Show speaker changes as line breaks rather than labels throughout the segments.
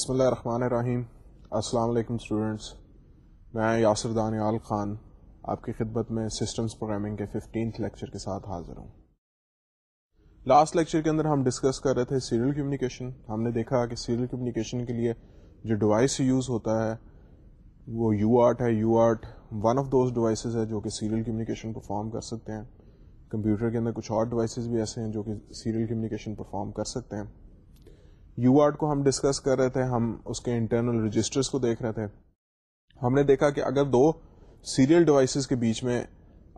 بسم اللہ الرحمن الرحیم۔ السلام علیکم اسٹوڈینٹس میں یاسر دانیال خان آپ کی خدمت میں سسٹمز پروگرامنگ کے ففٹینتھ لیکچر کے ساتھ حاضر ہوں۔ لاسٹ لیکچر کے اندر ہم ڈسکس کر رہے تھے سیریل کمیونیکیشن ہم نے دیکھا کہ سیریل کمیونیکیشن کے لیے جو ڈیوائس یوز ہوتا ہے، وہ یو آرٹ ہے۔ UART one of those devices ہے جو کہ سیریل کمیونیکیشن پرفارم کر سکتے ہیں۔ کمپیوٹر کے اندر کچھ اور ڈیوائسیز بھی ایسے ہیں جو کہ سیریل کمیونیکیشن پرفارم کر سکتے ہیں۔ یو آرٹ کو ہم ڈسکس کر رہے تھے، ہم اس کے انٹرنل رجسٹرس کو دیکھ رہے تھے۔ ہم نے دیکھا کہ اگر دو سیریل ڈیوائسیز کے بیچ میں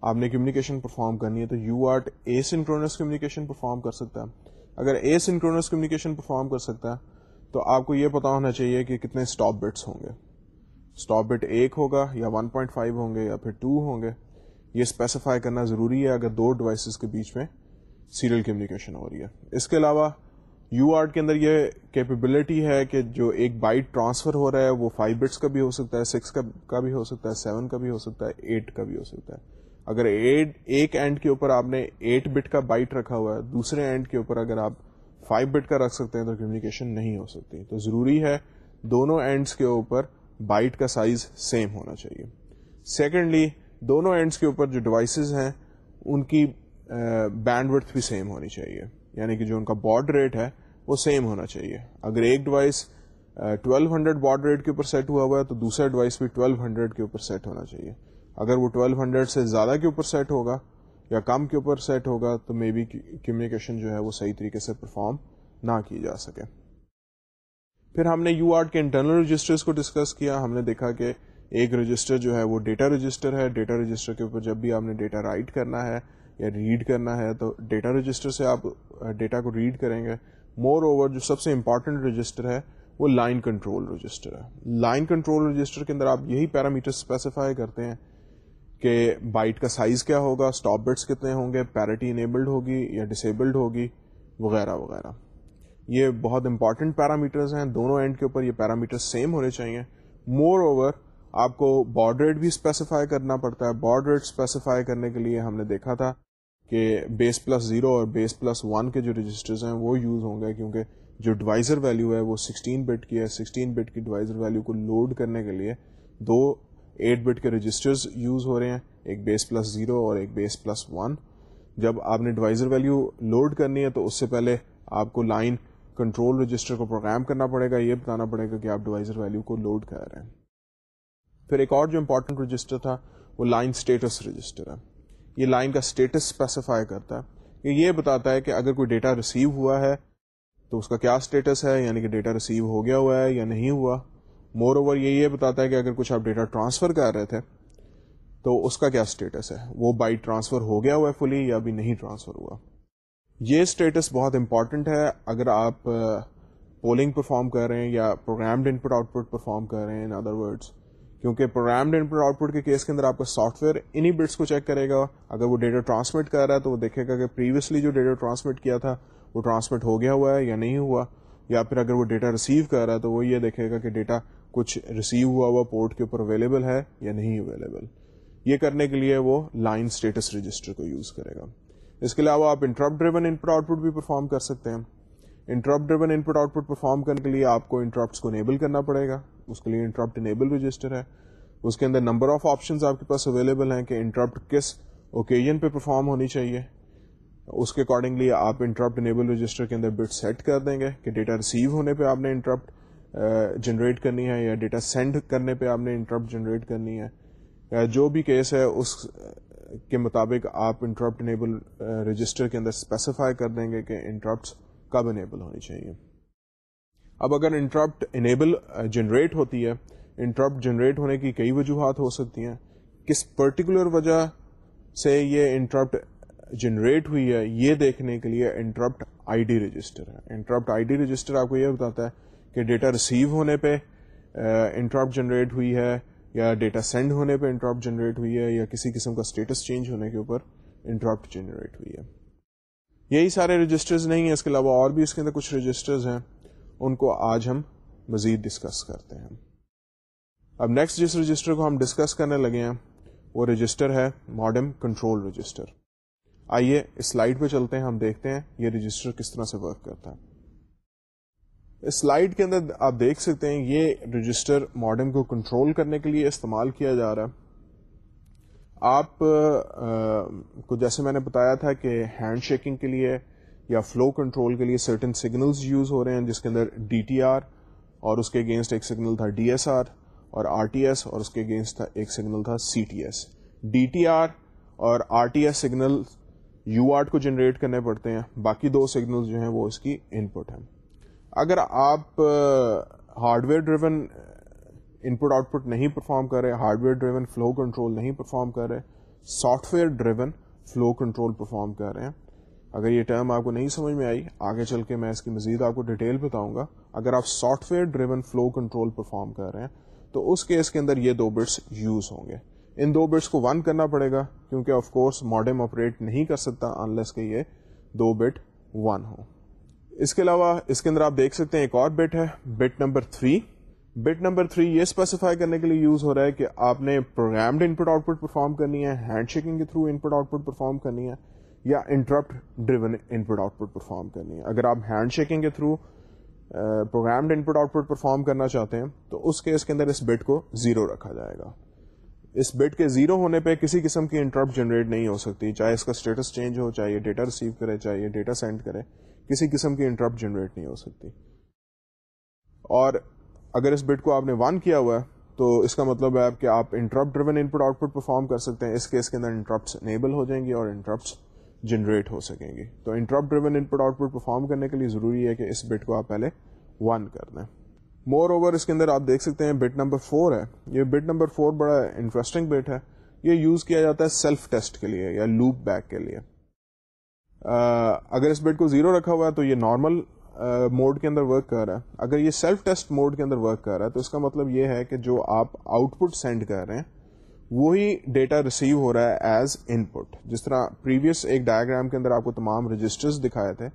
آپ نے کمیونیکیشن پرفارم کرنی ہے، تو UART asynchronous communication perform کر سکتا ہے۔ اگر اے سنکرونس کمیونیکیشن پرفارم کر سکتا ہے، تو آپ کو یہ پتا ہونا چاہیے کہ کتنے اسٹاپ بٹس ہوں گے۔ اسٹاپ بٹ ایک ہوگا یا 1.5 ہوں گے یا پھر 2 ہوں گے۔ یہ اسپیسیفائی کرنا ضروری ہے اگر دو ڈیوائسز کے بیچ میں سیریل کمیونیکیشن ہو رہی ہے۔ اس کے علاوہ یو آرٹ کے اندر یہ کیپیبلٹی ہے کہ جو ایک بائٹ ٹرانسفر ہو رہا ہے، وہ فائیو بٹس کا بھی ہو سکتا ہے سکس کا بھی ہو سکتا ہے سیون کا بھی ہو سکتا ہے ایٹ کا بھی ہو سکتا ہے۔ اگر ایک اینڈ کے اوپر آپ نے ایٹ بٹ کا بائٹ رکھا ہوا ہے، دوسرے اینڈ کے اوپر اگر آپ فائیو بٹ کا رکھ سکتے ہیں تو کمیونیکیشن نہیں ہو سکتی۔ تو ضروری ہے دونوں اینڈس کے اوپر بائٹ کا سائز سیم ہونا چاہیے۔ سیکنڈلی دونوں اینڈس کے اوپر جو ڈیوائسز ہیں، ان کی بینڈ ورتھ بھی سیم ہونی چاہیے۔ یعنی کہ جو ان کا بارڈ ریٹ ہے وہ سیم ہونا چاہیے۔ اگر ایک device twelve hundred baud rate کے اوپر سیٹ ہوا ہوا ہے، تو دوسرا ڈیوائس بھی ٹویلو ہنڈریڈ کے اوپر سیٹ ہونا چاہیے۔ اگر وہ ٹویلو ہنڈریڈ سے زیادہ کے اوپر سیٹ ہوگا یا کم کے اوپر سیٹ ہوگا، تو مے بی کمیونیکیشن جو ہے وہ صحیح طریقے سے پرفارم نہ کی جا سکے۔ پھر ہم نے یو آرٹ کے انٹرنل رجسٹرز کو ڈسکس کیا۔ ہم نے دیکھا کہ ایک رجسٹر جو ہے وہ ڈیٹا رجسٹر ہے۔ ڈیٹا رجسٹر کے اوپر جب بھی آپ نے ڈیٹا رائٹ کرنا ہے یا ریڈ کرنا ہے، تو ڈیٹا رجسٹر سے آپ ڈیٹا کو ریڈ کریں گے۔ مور اوور جو سب سے امپارٹنٹ رجسٹر ہے وہ لائن کنٹرول رجسٹر ہے۔ لائن کنٹرول رجسٹر کے اندر آپ یہی پیرامیٹر اسپیسیفائی کرتے ہیں کہ بائٹ کا سائز کیا ہوگا اسٹاپ بٹس کتنے ہوں گے پیرٹی انیبلڈ ہوگی یا ڈسیبلڈ ہوگی، وغیرہ وغیرہ۔ یہ بہت امپارٹنٹ پیرامیٹرز ہیں، دونوں اینڈ کے اوپر یہ پیرامیٹر سیم ہونے چاہیے۔ مور اوور آپ کو بارڈ ریٹ بھی اسپیسیفائی کرنا پڑتا ہے۔ بارڈ ریٹ اسپیسیفائی کرنے کے لیے ہم نے دیکھا تھا کہ بیس پلس زیرو اور بیس پلس ون کے جو رجسٹرز ہیں وہ یوز ہوں گے کیونکہ جو ڈیوائزر ویلو ہے وہ سکسٹین بٹ کی ہے۔ سکسٹین بٹ کی ڈیوائزر ویلو کو لوڈ کرنے کے لیے دو ایٹ بٹ کے رجسٹرز یوز ہو رہے ہیں۔ ایک بیس پلس زیرو اور ایک بیس پلس ون۔ جب آپ نے ڈیوائزر ویلو لوڈ کرنی ہے تو اس سے پہلے آپ کو لائن کنٹرول رجسٹر کو پروگرام کرنا پڑے گا۔ یہ بتانا پڑے گا کہ آپ ڈیوائزر ویلو کو لوڈ کر رہے ہیں۔ پھر ایک اور جو امپورٹنٹ رجسٹر تھا وہ لائن اسٹیٹس رجسٹر ہے۔ یہ لائن کا اسٹیٹس اسپیسیفائی کرتا ہے۔ کہ یہ بتاتا ہے کہ اگر کوئی ڈیٹا ریسیو ہوا ہے تو اس کا کیا اسٹیٹس ہے یعنی کہ ڈیٹا ریسیو ہو گیا ہوا ہے یا نہیں ہوا۔ مور اوور یہ یہ بتاتا ہے کہ اگر کچھ آپ ڈیٹا ٹرانسفر کر رہے تھے تو اس کا کیا اسٹیٹس ہے؟ وہ بائٹ ٹرانسفر ہو گیا ہوا ہے فلی یا ابھی نہیں ٹرانسفر ہوا۔ یہ اسٹیٹس بہت امپورٹنٹ ہے۔ اگر آپ uh, پولنگ پرفارم کر رہے ہیں یا programmed input output perform کر رہے ہیں ان ادر ورڈس کیونکہ programmed input output کے کیس کے اندر آپ کا سافٹ ویئر انہیں بٹس کو چیک کرے گا، اگر وہ ڈیٹا ٹرانسمٹ کر رہا ہے تو وہ دیکھے گا کہ پریویسلی جو ڈیٹا ٹرانسمٹ کیا تھا، وہ ٹرانسمٹ ہو گیا ہوا ہے یا نہیں ہوا؟ یا پھر اگر وہ ڈیٹا ریسیو کر رہا ہے تو وہ یہ دیکھے گا کہ ڈیٹا کچھ ریسیو ہوا ہوا پورٹ کے اوپر اویلیبل ہے یا نہیں اویلیبل یہ کرنے کے لیے وہ لائن اسٹیٹس رجسٹر کو یوز کرے گا۔ اس کے علاوہ آپ انٹرپ driven input output بھی پرفارم کر سکتے ہیں۔ Interrupt driven input output perform کرنے کے لیے آپ کو انٹرپٹس کو انیبل کرنا پڑے گا۔ اس کے لیے انٹرپٹ انیبل رجسٹر ہے. اس کے اندر نمبر آف آپشن آپ کے پاس اویلیبل ہیں کہ انٹرپٹ کس اوکیزن پہ پرفارم ہونی چاہیے. اس کے اکارڈنگلی آپ انٹرپٹ انیبل رجسٹر کے اندر بٹ سیٹ کر دیں گے کہ ڈیٹا ریسیو ہونے پہ آپ نے انٹرپٹ جنریٹ کرنی ہے یا ڈیٹا سینڈ کرنے پہ آپ نے انٹرپٹ جنریٹ کرنی ہے. یا جو بھی کیس ہے، اس کے مطابق آپ انٹرپٹ انیبل رجسٹر کے اندر اسپیسیفائی کر دیں گے کہ انٹرپٹ کب انیبل ہونی چاہیے. اب اگر انٹرپٹ انیبل جنریٹ ہوتی ہے انٹرپٹ جنریٹ ہونے کی کئی وجوہات ہو سکتی ہیں۔ کس پرٹیکولر وجہ سے یہ انٹرپٹ جنریٹ ہوئی ہے یہ دیکھنے کے لیے انٹرپٹ آئی ڈی رجسٹر ہے۔ انٹرپٹ آئی ڈی رجسٹر آپ کو یہ بتاتا ہے کہ ڈیٹا ریسیو ہونے پہ uh, انٹراپ جنریٹ ہوئی ہے یا ڈیٹا سینڈ ہونے پہ انٹراپ جنریٹ ہوئی ہے یا کسی قسم کا اسٹیٹس چینج ہونے کے اوپر انٹراپٹ جنریٹ ہوئی ہے۔ یہی سارے رجسٹرز نہیں ہیں، اس کے علاوہ اور بھی اس کے اندر کچھ رجسٹرز ہیں۔ ان کو آج ہم مزید ڈسکس کرتے ہیں۔ اب نیکسٹ جس رجسٹر کو ہم ڈسکس کرنے لگے ہیں، وہ رجسٹر ہے ماڈرن کنٹرول رجسٹر آئیے اس سلائڈ پہ چلتے ہیں، ہم دیکھتے ہیں یہ رجسٹر کس طرح سے ورک کرتا ہے۔ اس سلائڈ کے اندر آپ دیکھ سکتے ہیں، یہ رجسٹر ماڈم کو کنٹرول کرنے کے لیے استعمال کیا جا رہا ہے۔ آپ کو جیسے میں نے بتایا تھا کہ ہینڈ شیکنگ کے لیے یا فلو کنٹرول کے لیے سرٹن سگنلز یوز ہو رہے ہیں، جس کے اندر ڈی ٹی آر اور اس کے اگینسٹ ایک سگنل تھا ڈی ایس آر اور آر ٹی ایس اور اس کے اگینسٹ تھا ایک سگنل تھا C T S D T R اور R T S signal UART کو جنریٹ کرنے پڑتے ہیں۔ باقی دو سگنل جو ہیں وہ اس کی ان پٹ ہیں۔ اگر آپ hardware driven input output نہیں پرفارم کر رہے hardware driven flow control نہیں پرفارم کر رہے software driven flow control perform کر رہے ہیں اگر یہ ٹرم آپ کو نہیں سمجھ میں آئی، آگے چل کے میں اس کی مزید آپ کو ڈیٹیل بتاؤں گا۔ اگر آپ software driven flow control perform کر رہے ہیں، تو اس کیس کے اندر یہ دو بٹس یوز ہوں گے۔ ان دو بٹس کو ون کرنا پڑے گا، کیونکہ آف کورس ماڈم آپریٹ نہیں کر سکتا انلیس کہ یہ دو بٹ ون ہو اس کے علاوہ اس کے اندر آپ دیکھ سکتے ہیں ایک اور بٹ ہے bit number three bit number three یہ اسپیسیفائی کرنے کے لیے یوز ہو رہا ہے کہ آپ نے programmed input output perform کرنی ہے ہینڈ شیکنگ کے through input output perform کرنی ہے۔ یا interrupt driven input output perform کرنی ہے۔ اگر آپ ہینڈ شیکنگ کے through programmed input output perform کرنا چاہتے ہیں، تو اس کیس کے اندر اس بٹ کو زیرو رکھا جائے گا۔ اس بٹ کے زیرو ہونے پہ کسی قسم کی انٹرپٹ جنریٹ نہیں ہو سکتی، چاہے اس کا اسٹیٹس چینج ہو، چاہے یہ ڈیٹا ریسیو کرے، چاہے ڈیٹا سینڈ کرے، کسی قسم کی انٹرپٹ جنریٹ نہیں ہو سکتی۔ اور اگر اس بٹ کو آپ نے ون کیا ہوا ہے، تو اس کا مطلب ہے کہ آپ interrupt driven input output perform کر سکتے ہیں۔ اس کیس کے اندر انٹرپٹ انیبل ہو جائیں گی اور انٹرپٹ جنریٹ ہو سکیں گی۔ تو interrupt driven input output perform کرنے کے لیے ضروری ہے کہ اس بٹ کو آپ پہلے ون کر دیں۔ مور اوور اس کے اندر آپ دیکھ سکتے ہیں بٹ نمبر فور ہے۔ یہ بٹ نمبر فور بڑا انٹرسٹنگ بٹ ہے۔ یہ یوز کیا جاتا ہے سیلف ٹیسٹ کے لیے یا لوپ بیک کے لیے۔ اگر اس بٹ کو زیرو رکھا ہوا ہے تو یہ نارمل موڈ کے اندر ورک کر رہا ہے۔ اگر یہ سیلف ٹیسٹ موڈ کے اندر ورک کر رہا ہے تو اس کا مطلب یہ ہے کہ جو آپ آؤٹ پٹ سینڈ کر رہے ہیں وہی ڈیٹا ریسیو ہو رہا ہے ایز ان پٹ جس طرح پریویس ایک ڈائگرام کے اندر آپ کو تمام رجسٹرز دکھائے تھے،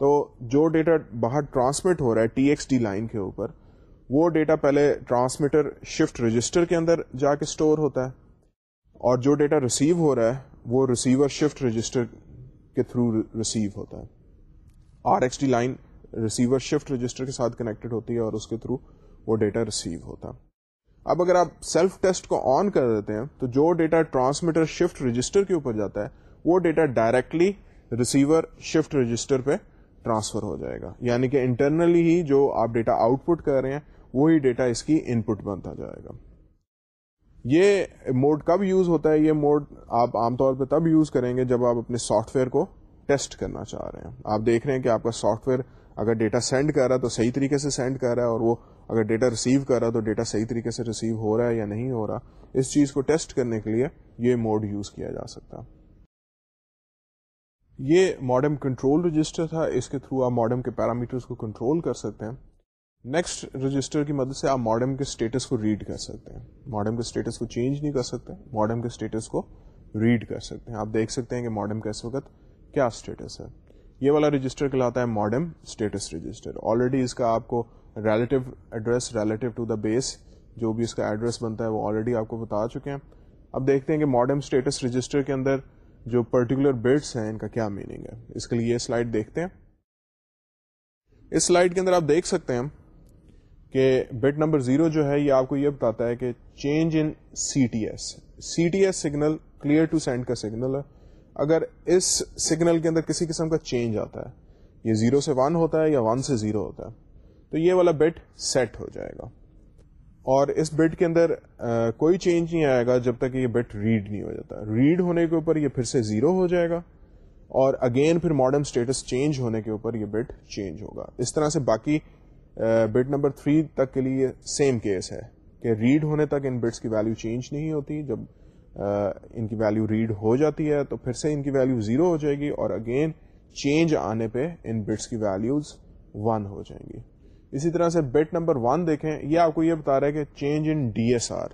تو جو ڈیٹا باہر ٹرانسمٹ ہو رہا ہے ٹی ایکس ڈی لائن کے اوپر، وہ ڈیٹا پہلے ٹرانسمیٹر شفٹ رجسٹر کے اندر جا کے اسٹور ہوتا ہے۔ اور جو ڈیٹا ریسیو ہو رہا ہے، وہ ریسیور شفٹ رجسٹر کے تھرو ریسیو ہوتا ہے۔ R X D line receiver shift register کے ساتھ کنیکٹڈ ہوتی ہے اور اس کے تھرو وہ ڈیٹا ریسیو ہوتا ہے۔ اب اگر آپ سیلف ٹیسٹ کو آن کر دیتے ہیں، تو جو ڈیٹا ٹرانسمیٹر شفٹ رجسٹر کے اوپر جاتا ہے، وہ data directly receiver shift register پہ ٹرانسفر ہو جائے گا۔ یعنی کہ انٹرنلی ہی جو آپ ڈیٹا آؤٹ پٹ کر رہے ہیں، وہی ڈیٹا اس کی ان پٹ بنتا جائے گا۔ یہ موڈ کب یوز ہوتا ہے؟ یہ موڈ آپ عام طور پہ تب یوز کریں گے جب آپ اپنے سافٹ ویئر کو ٹیسٹ کرنا چاہ رہے ہیں۔ آپ دیکھ رہے ہیں کہ آپ کا سافٹ ویئر اگر ڈیٹا سینڈ کر رہا ہے تو صحیح طریقے سے سینڈ کر رہا ہے اور وہ اگر ڈیٹا ریسیو کر رہا ہے تو ڈیٹا صحیح طریقے سے ریسیو ہو رہا ہے یا نہیں ہو رہا، اس چیز کو ٹیسٹ کرنے کے لیے یہ موڈ یوز کیا جا سکتا۔ یہ ماڈم کنٹرول رجسٹر تھا، اس کے تھرو آپ ماڈم کے پیرامیٹرز کو کنٹرول کر سکتے ہیں۔ نیکسٹ رجسٹر کی مدد سے آپ ماڈم کے اسٹیٹس کو ریڈ کر سکتے ہیں۔ ماڈم کے اسٹیٹس کو چینج نہیں کر سکتے ماڈم کے اسٹیٹس کو ریڈ کر سکتے ہیں۔ آپ دیکھ سکتے ہیں کہ ماڈم کا اس وقت کیا اسٹیٹس ہے۔ یہ والا رجسٹر کہلاتا ہے ماڈم اسٹیٹس رجسٹر آلریڈی اس کا آپ کو relative address relative to the base جو بھی اس کا ایڈریس بنتا ہے وہ آلریڈی آپ کو بتا چکے ہیں. اب دیکھتے ہیں کہ ماڈرن اسٹیٹس رجسٹر کے اندر جو پرٹیکولر بٹس ہیں ان کا کیا میننگ ہے. اس کے لیے یہ سلائڈ دیکھتے ہیں. اس سلائڈ کے اندر آپ دیکھ سکتے ہیں کہ بٹ نمبر زیرو جو ہے یہ آپ کو یہ بتاتا ہے کہ change in C T S C T S signal clear to send کا سگنل ہے. اگر اس سگنل کے اندر کسی قسم کا چینج آتا ہے یہ زیرو سے ون ہوتا ہے یا ون سے زیرو ہوتا ہے تو یہ والا بٹ سیٹ ہو جائے گا۔ اور اس بٹ کے اندر آ, کوئی چینج نہیں آئے گا جب تک یہ بٹ ریڈ نہیں ہو جاتا۔ ریڈ ہونے کے اوپر یہ پھر سے زیرو ہو جائے گا اور اگین پھر ماڈرن اسٹیٹس چینج ہونے کے اوپر یہ بٹ چینج ہوگا۔ اس طرح سے باقی بٹ نمبر تھری تک کے لیے سیم کیس ہے کہ ریڈ ہونے تک ان بٹس کی ویلو چینج نہیں ہوتی۔ جب ان کی ویلو ریڈ ہو جاتی ہے تو پھر سے ان کی ویلو زیرو ہو جائے گی اور اگین چینج آنے پہ ان بٹس کی ویلوز ون ہو جائیں گی۔ اسی طرح سے بیٹ نمبر ون دیکھیں، یہ آپ کو یہ بتا رہا ہے کہ change in D S R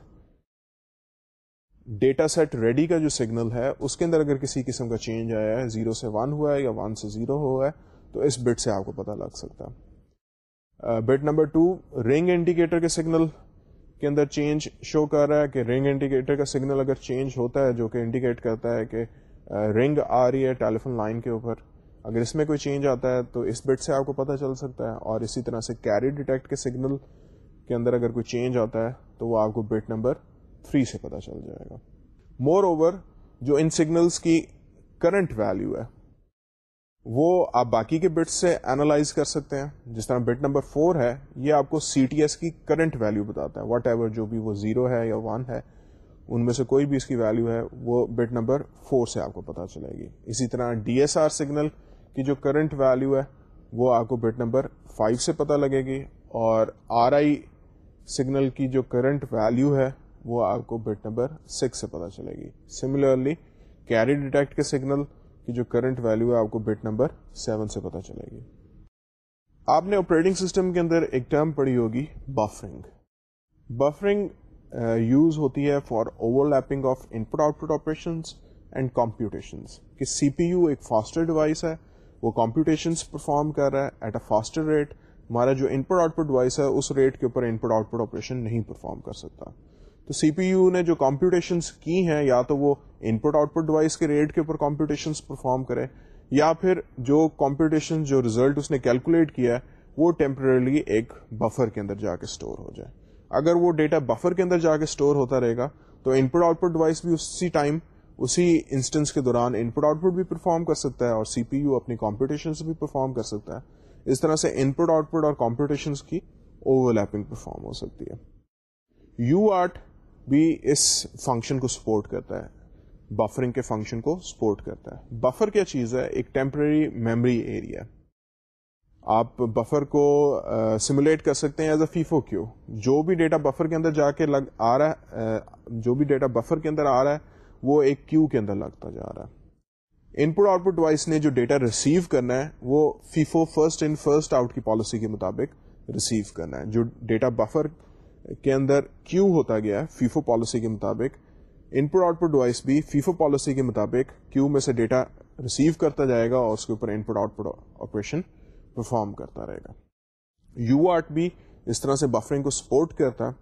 data set ready کا جو سگنل ہے، اس کے اندر اگر کسی قسم کا چینج آیا ہے زیرو سے ون ہوا ہے یا ون سے زیرو ہوا ہے، تو اس بٹ سے آپ کو پتا لگ سکتا۔ ہے bit number two ring indicator کے سگنل کے اندر چینج شو کر رہا ہے کہ رنگ انڈیکیٹر کا سگنل اگر چینج ہوتا ہے جو کہ انڈیکیٹ کرتا ہے کہ uh, رنگ آ رہی ہے ٹیلیفون لائن کے اوپر، اگر اس میں کوئی چینج آتا ہے تو اس بٹ سے آپ کو پتہ چل سکتا ہے اور اسی طرح سے کیری ڈیٹیکٹ کے سگنل کے اندر اگر کوئی چینج آتا ہے تو وہ آپ کو بٹ نمبر 3 سے پتہ چل جائے گا. مور اوور جو ان سگنلس کی کرنٹ ویلو ہے وہ آپ باقی کے بٹس سے اینالائز کر سکتے ہیں۔ جس طرح بٹ نمبر فور ہے، یہ آپ کو سی ٹی ایس کی کرنٹ ویلو بتاتا ہے۔ واٹ ایور جو بھی وہ زیرو ہے یا ون ہے، ان میں سے کوئی بھی اس کی ویلو ہے، وہ بٹ نمبر فور سے آپ کو پتا چلے گی۔ اسی طرح ڈی ایس آر سگنل کی جو کرنٹ ویلو ہے، وہ آپ کو بٹ نمبر فائیو سے پتا لگے گی۔ اور آر آئی سگنل کی جو کرنٹ ویلو ہے، وہ آپ کو بٹ نمبر سکس سے پتا چلے گی۔ سملرلی کیری ڈیٹیکٹ کے سگنل کی جو کرنٹ ویلو ہے آپ کو بٹ نمبر سیون سے پتا چلے گی۔ آپ نے آپریٹنگ سسٹم کے اندر ایک ٹرم پڑھی ہوگی بفرنگ بفرنگ یوز ہوتی ہے for overlapping of input output operation and computation کہ سی پی یو ایک فاسٹر ڈیوائس ہے، وہ کمپیوٹیشنس پرفارم کر رہا ہے ایٹ اے فاسٹر ریٹ ہمارا جو ان پٹ آؤٹ پٹ ڈیوائس ہے، اس ریٹ کے اوپر input output operation نہیں پرفارم کر سکتا۔ تو سی پی یو نے جو کمپیوٹیشنس کی ہیں، یا تو وہ input output device کے ریٹ کے اوپر کمپیوٹیشن پرفارم کرے یا پھر جو کمپیوٹیشن جو ریزلٹ اس نے کیلکولیٹ کیا ہے، وہ ٹیمپرلی ایک بفر کے اندر جا کے اسٹور ہو جائے۔ اگر وہ ڈیٹا بفر کے اندر جا کے اسٹور ہوتا رہے گا، تو ان پٹ آؤٹ پٹ ڈیوائس بھی اسی ٹائم اسی انسٹنس کے دوران ان پٹ آؤٹ پٹ بھی پرفارم کر سکتا ہے اور سی پی یو اپنی کمپٹیشن بھی پرفارم کر سکتا ہے۔ اس طرح سے ان پٹ آؤٹ پٹ اور کمپٹیشن کی اوور لیپنگ پرفارم ہو سکتی ہے۔ یو آرٹ بھی اس فنکشن کو سپورٹ کرتا ہے۔ بفرنگ کے فنکشن کو سپورٹ کرتا ہے۔ بفر کیا چیز ہے؟ ایک ٹیمپرری میموری ایریا آپ بفر کو سمولیٹ کر سکتے ہیں ایز اے فیفو کیو۔ جو بھی ڈیٹا بفر کے اندر جا کے لگ آ رہا ہے جو بھی ڈیٹا بفر کے اندر آ رہا ہے، وہ ایک کیو کے اندر لگتا جا رہا ہے۔ ان پٹ آؤٹ پٹ ڈیوائس نے جو ڈیٹا ریسیو کرنا ہے، وہ FIFO first in first out کی پالیسی کے مطابق ریسیو کرنا ہے۔ جو ڈیٹا بفر کے اندر کیو ہوتا گیا فیفو پالیسی کے مطابق؟ Input output device بھی فیفو پالیسی کے مطابق کیو میں سے ڈیٹا ریسیو کرتا جائے گا اور اس کے اوپر input output operation perform کرتا رہے گا؟ یو آرٹ بھی اس طرح سے بفرنگ کو سپورٹ کرتا ہے۔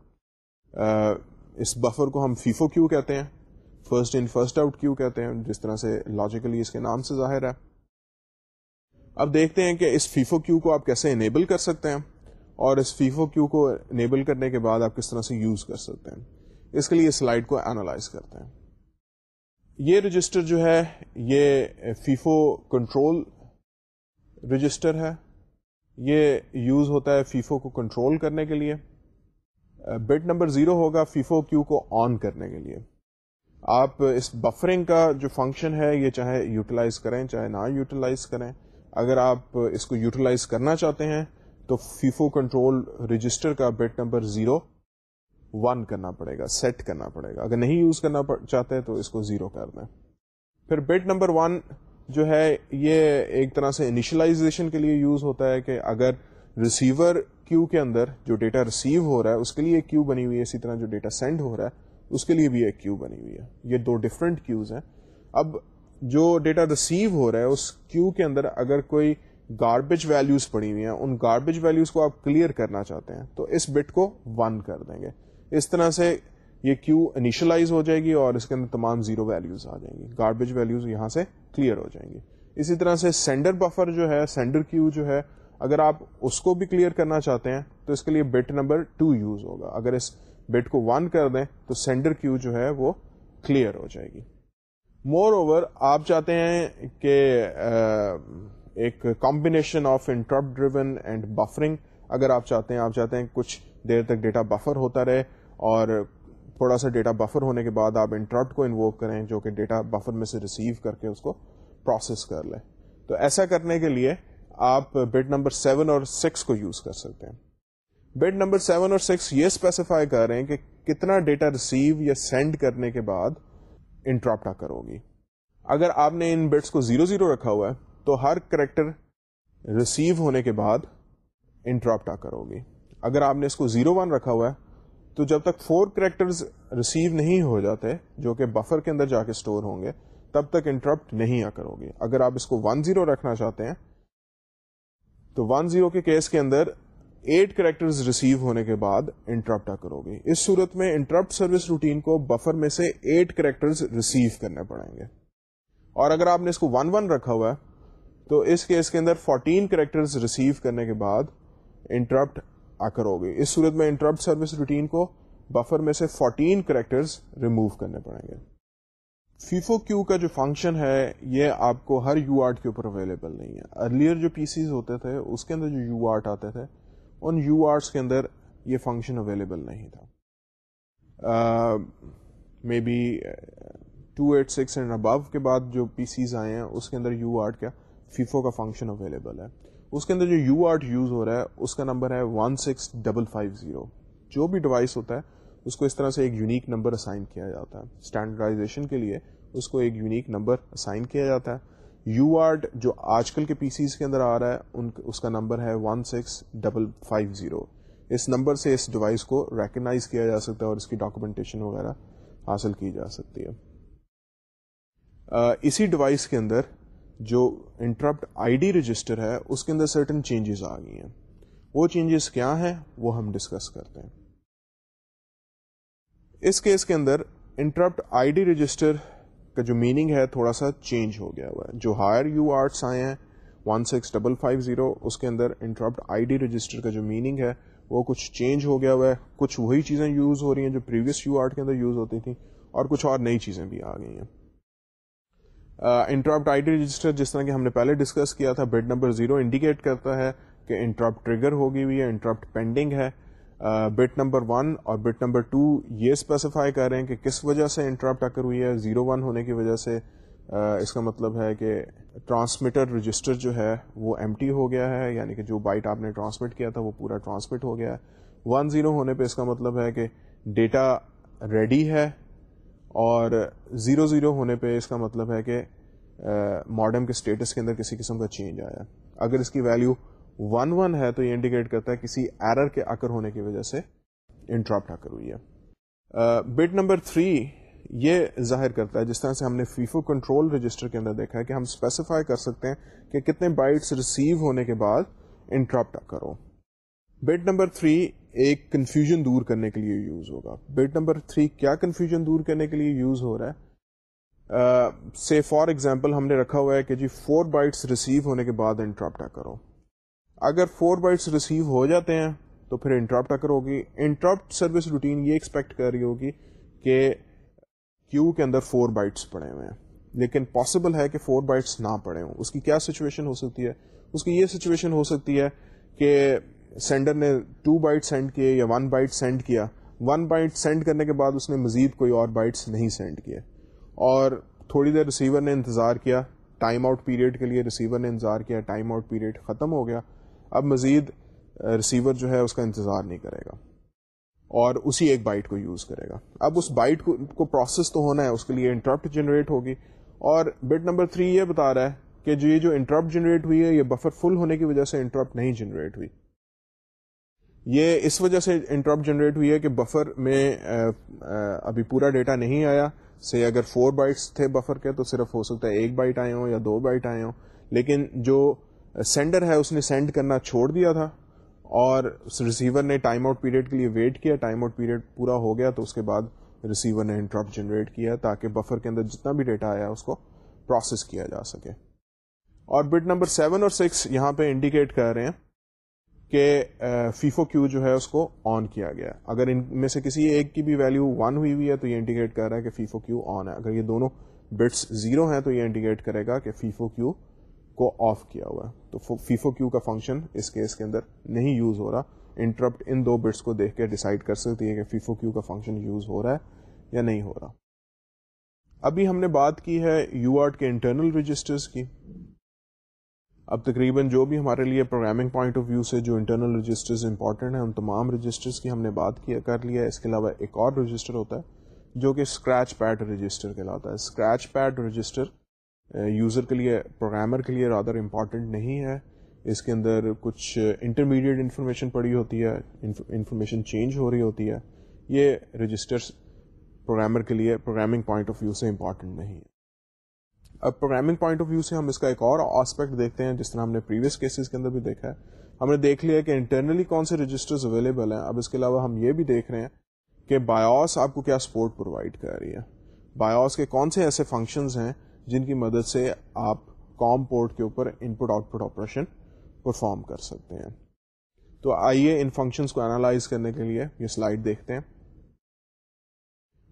اس بفر کو ہم فیفو کیو کہتے ہیں؟ First in first out queue کہتے ہیں؟ جس طرح سے لاجیکلی اس کے نام سے ظاہر ہے۔ اب دیکھتے ہیں کہ اس فیفو کیو کو آپ کیسے انیبل کر سکتے ہیں۔ اور اس فیفو کیو کو انیبل کرنے کے بعد آپ کس طرح سے یوز کر سکتے ہیں؟ اس کے لیے سلائڈ کو اینالائز کرتے ہیں۔ یہ رجسٹر جو ہے، یہ فیفو کنٹرول رجسٹر ہے۔ یہ یوز ہوتا ہے فیفو کو کنٹرول کرنے کے لیے۔ بٹ نمبر زیرو ہوگا فیفو کیو کو آن کرنے کے لیے۔ آپ اس بفرنگ کا جو فنکشن ہے، یہ چاہے یوٹیلائز کریں، چاہے نہ یوٹیلائز کریں۔ اگر آپ اس کو یوٹیلائز کرنا چاہتے ہیں تو فیفو کنٹرول رجسٹر کا بٹ نمبر زیرو ون کرنا پڑے گا سیٹ کرنا پڑے گا۔ اگر نہیں یوز کرنا چاہتے تو اس کو زیرو کر دیں۔ پھر بٹ نمبر ون جو ہے، یہ ایک طرح سے انیشلائزیشن کے لیے یوز ہوتا ہے کہ اگر ریسیور کیو کے اندر جو ڈیٹا ریسیو ہو رہا ہے، اس کے لیے ایک کیو بنی ہوئی ہے، اسی طرح جو ڈیٹا سینڈ ہو رہا ہے، اس کے لیے بھی ایک کیو بنی ہوئی ہے۔ یہ دو ڈفرینٹ کیوز ہیں۔ اب جو ڈیٹا ریسیو ہو رہا ہے، اس کیو کے اندر اگر کوئی گاربیج ویلوز پڑی ہوئی ہیں، ان گاربیج ویلوز کو آپ کلیئر کرنا چاہتے ہیں، تو اس بٹ کو ون کر دیں گے۔ اس طرح سے یہ کیو انیشلائز ہو جائے گی اور اس کے اندر تمام زیرو ویلوز آ جائیں گی۔ گاربیج ویلوز یہاں سے کلیئر ہو جائیں گی۔ اسی طرح سے سینڈر بفر جو ہے سینڈر کیو جو ہے، اگر آپ اس کو بھی کلیئر کرنا چاہتے ہیں، تو اس کے لیے بٹ نمبر ٹو یوز ہوگا۔ اگر اس بٹ کو ون کر دیں، تو سینڈر کیو جو ہے وہ کلیئر ہو جائے گی۔ مور اوور آپ چاہتے ہیں کہ ایک combination of interrupt driven and buffering اگر آپ چاہتے ہیں، آپ چاہتے ہیں کچھ دیر تک ڈیٹا بفر ہوتا رہے اور تھوڑا سا ڈیٹا بفر ہونے کے بعد آپ انٹرپٹ کو انووک کریں جو کہ ڈیٹا بفر میں سے ریسیو کر کے اس کو پروسیس کر لیں۔ تو ایسا کرنے کے لیے آپ بٹ نمبر سیون اور سکس کو یوز کر سکتے ہیں۔ بٹ نمبر سیون اور سکس یہ اسپیسیفائی کر رہے ہیں کہ کتنا ڈیٹا ریسیو یا سینڈ کرنے کے بعد انٹراپٹا کرو گی۔ اگر آپ نے ان بٹس کو زیرو زیرو رکھا ہوا ہے تو ہر کریکٹر ریسیو ہونے کے بعد انٹراپٹا کرو گی۔ اگر آپ نے اس کو زیرو ون رکھا ہوا ہے، تو جب تک فور کریکٹر ریسیو نہیں ہو جاتے، جو کہ بفر کے اندر جا کے اسٹور ہوں گے، تب تک انٹرپٹ نہیں آ کرو گے اگر آپ اس کو ون زیرو رکھنا چاہتے ہیں، تو ون زیرو کے کیس کے اندر ایٹ کریکٹر ریسیو ہونے کے بعد انٹرپٹ آ کرو گی۔ اس صورت میں انٹرپٹ سروس روٹین کو بفر میں سے ایٹ کریکٹر ریسیو کرنے پڑیں گے۔ اور اگر آپ نے اس کو ون ون رکھا ہوا ہے تو اس کیس کے اندر فورٹین کریکٹرز ریسیو کرنے کے بعد انٹرپٹ آ کر ہوگی اس صورت میں انٹرپٹ سروس روٹین کو بفر میں سے فورٹین کریکٹرز ریموو کرنے پڑیں گے۔ فیفو کیو کا جو فنکشن ہے، یہ آپ کو ہر یو آرٹ کے اوپر اویلیبل نہیں ہے۔ ارلیئر جو پی سیز ہوتے تھے، اس کے اندر جو یو آرٹ آتے تھے، ان یو آرٹس کے اندر یہ فنکشن اویلیبل نہیں تھا۔ Maybe two eight six and above کے بعد جو پی سیز آئے ہیں، اس کے اندر یو آرٹ کا فیفو کا فنکشن اویلیبل ہے۔ اس کے اندر جو یو آرٹ یوز ہو رہا ہے، اس کا نمبر ہے one six double five zero جو بھی ڈیوائس ہوتا ہے، اس کو اس طرح سے ایک یونیک نمبر اسائن کیا جاتا ہے۔ اسٹینڈرڈائزیشن کے لیے اس کو ایک یونیک نمبر اسائن کیا جاتا ہے۔ یو آرٹ جو آج کل کے پی سیز کے اندر آ رہا ہے، ان اس کا نمبر ہے one six double five zero اس نمبر سے اس ڈیوائس کو ریکگنائز کیا جا سکتا ہے اور اس کی ڈاکومنٹیشن وغیرہ حاصل کی جا سکتی ہے۔ اسی ڈیوائس کے اندر جو انٹرپٹ آئی ڈی رجسٹر ہے، اس کے اندر سرٹن چینجز آ گئی ہیں۔ وہ چینجز کیا ہیں؟ وہ ہم ڈسکس کرتے ہیں۔ اس کیس کے اندر انٹرپٹ آئی ڈی رجسٹر کا جو میننگ ہے، تھوڑا سا چینج ہو گیا ہوا ہے۔ جو ہائر یو آرٹس آئے ہیں one six double five zero اس کے اندر انٹرپٹ آئی ڈی رجسٹر کا جو میننگ ہے، وہ کچھ چینج ہو گیا ہوا ہے۔ کچھ وہی چیزیں یوز ہو رہی ہیں جو پریویس یو آرٹ کے اندر یوز ہوتی تھیں، اور کچھ اور نئی چیزیں بھی آ گئی ہیں۔ انٹراپٹ آئی ڈی رجسٹر جس طرح کہ ہم نے پہلے ڈسکس کیا تھا بٹ نمبر زیرو انڈیکیٹ کرتا ہے کہ انٹراپٹ ٹریگر ہوگی ہوئی ہے، انٹراپٹ پینڈنگ ہے۔ بٹ نمبر ون اور بٹ نمبر ٹو یہ اسپیسیفائی کر رہے ہیں کہ کس وجہ سے انٹراپٹ آ کر ہوئی ہے۔ زیرو ون ہونے کی وجہ سے اس کا مطلب ہے کہ ٹرانسمیٹر رجسٹر جو ہے وہ ایم ٹی ہو گیا ہے یعنی کہ جو بائٹ آپ نے ٹرانسمٹ کیا تھا وہ پورا ٹرانسمٹ ہو گیا ہے۔ ون زیرو ہونے پہ اس کا مطلب ہے کہ ڈیٹا ریڈی ہے۔ اور زیرو زیرو ہونے پہ اس کا مطلب ہے کہ ماڈرن کے اسٹیٹس کے اندر کسی قسم کا چینج آیا۔ اگر اس کی ویلو ون ون ہے تو یہ انڈیکیٹ کرتا ہے کسی ایرر کے اکر ہونے کی وجہ سے انٹراپٹ آکر ہوئی ہے۔ بٹ نمبر تھری یہ ظاہر کرتا ہے جس طرح سے ہم نے فیفو کنٹرول رجسٹر کے اندر دیکھا ہے کہ ہم اسپیسیفائی کر سکتے ہیں کہ کتنے بائٹس ریسیو ہونے کے بعد انٹراپٹ آکر ہو بٹ نمبر تھری ایک کنفیوژن دور کرنے کے لیے یوز ہوگا. بٹ نمبر تھری کیا کنفیوژن دور کرنے کے لیے یوز ہو رہا ہے؟ سے فار ایگزامپل ہم نے رکھا ہوا ہے کہ جی فور بائٹس ریسیو ہونے کے بعد انٹراپٹ آ کرو. اگر فور بائٹس ریسیو ہو جاتے ہیں تو پھر انٹراپٹ آ ہوگی انٹراپٹ سروس روٹین یہ ایکسپیکٹ کر رہی ہوگی کہ کیو کے اندر فور بائٹس پڑے ہوئے ہیں. لیکن پاسبل ہے کہ فور بائٹس نہ پڑے ہوں. اس کی کیا سچویشن ہو سکتی ہے؟ اس کی یہ سچویشن ہو سکتی ہے کہ سینڈر نے ٹو بائٹ سینڈ کیے یا ون بائٹ سینڈ کیا، ون بائٹ سینڈ کرنے کے بعد اس نے مزید کوئی اور بائٹس نہیں سینڈ کیے۔ اور تھوڑی دیر ریسیور نے انتظار کیا، ٹائم آؤٹ پیریڈ کے لیے ریسیور نے انتظار کیا، ٹائم آؤٹ پیریڈ ختم ہو گیا۔ اب مزید ریسیور جو ہے اس کا انتظار نہیں کرے گا اور اسی ایک بائٹ کو یوز کرے گا۔ اب اس بائٹ کو پروسیس تو ہونا ہے، اس کے لیے انٹرپٹ جنریٹ ہوگی۔ اور بٹ نمبر تھری یہ بتا رہا ہے کہ جو یہ جو انٹرپٹ جنریٹ ہوئی ہے، یہ بفر فل ہونے کی وجہ سے انٹرپٹ نہیں جنریٹ ہوئی۔ یہ اس وجہ سے انٹرپٹ جنریٹ ہوئی ہے کہ بفر میں ابھی پورا ڈیٹا نہیں آیا۔ سے اگر فور بائٹس تھے بفر کے، تو صرف ہو سکتا ہے ایک بائٹ آئے ہوں یا دو بائٹ آئے ہوں۔ لیکن جو سینڈر ہے، اس نے سینڈ کرنا چھوڑ دیا تھا۔ اور ریسیور نے ٹائم آؤٹ پیریڈ کے لیے ویٹ کیا۔ ٹائم آؤٹ پیریڈ پورا ہو گیا، تو اس کے بعد ریسیور نے انٹرپٹ جنریٹ کیا تاکہ بفر کے اندر جتنا بھی ڈیٹا آیا، اس کو پروسیس کیا جا سکے۔ اور بٹ نمبر سیون اور سکس یہاں پہ انڈیکیٹ کر رہے ہیں۔ کہ فیفو کیو جو ہے اس کو آن کیا گیا۔ اگر ان میں سے کسی ایک کی بھی ویلو ون ہوئی ہوئی ہے تو یہ انڈیکیٹ کر رہا ہے کہ فیفو کیو آن ہے۔ اگر یہ دونوں بٹس زیرو ہیں تو یہ انڈیکیٹ کرے گا کہ فیفو کیو کو آف کیا ہوا ہے۔ تو فیفو کیو کا فنکشن اس کیس کے اندر نہیں یوز ہو رہا۔ انٹرپٹ ان دو بٹس کو دیکھ کے ڈیسائڈ کر سکتی ہے کہ فیفو کیو کا فنکشن یوز ہو رہا ہے یا نہیں ہو رہا۔ ابھی ہم نے بات کی ہے یو آرٹ کے انٹرنل رجسٹرز کی۔ اب تقریباً جو بھی ہمارے لیے پروگرامنگ پوائنٹ آف ویو سے جو انٹرنل رجسٹرز امپورٹنٹ ہیں، ان تمام رجسٹرز کی ہم نے بات کیا کر لیا۔ ہے اس کے علاوہ ایک اور رجسٹر ہوتا ہے، جو کہ اسکریچ پیڈ رجسٹر کہلاتا ہے۔ اسکریچ پیڈ رجسٹر یوزر کے لیے پروگرامر کے لیے رادر امپورٹنٹ نہیں ہے۔ اس کے اندر کچھ انٹرمیڈیٹ انفارمیشن پڑی ہوتی ہے انفارمیشن چینج ہو رہی ہوتی ہے۔ یہ رجسٹرس پروگرامر کے لیے پروگرامنگ پوائنٹ آف ویو سے امپورٹنٹ نہیں ہے۔ اب پروگرامنگ پوائنٹ آف ویو سے ہم اس کا ایک اور آسپیکٹ دیکھتے ہیں، جس طرح ہم نے پریویس کیسز کے اندر بھی دیکھا ہے۔ ہم نے دیکھ لیا کہ انٹرنلی کون سے رجسٹرز اویلیبل ہیں۔ اب اس کے علاوہ ہم یہ بھی دیکھ رہے ہیں کہ بایوس آپ کو کیا سپورٹ پرووائڈ کر رہی ہے۔ بایوس کے کون سے ایسے فنکشنز ہیں جن کی مدد سے آپ کام پورٹ کے اوپر input output operation perform کر سکتے ہیں۔ تو آئیے ان فنکشنس کو انالائز کرنے کے لیے یہ سلائڈ دیکھتے ہیں۔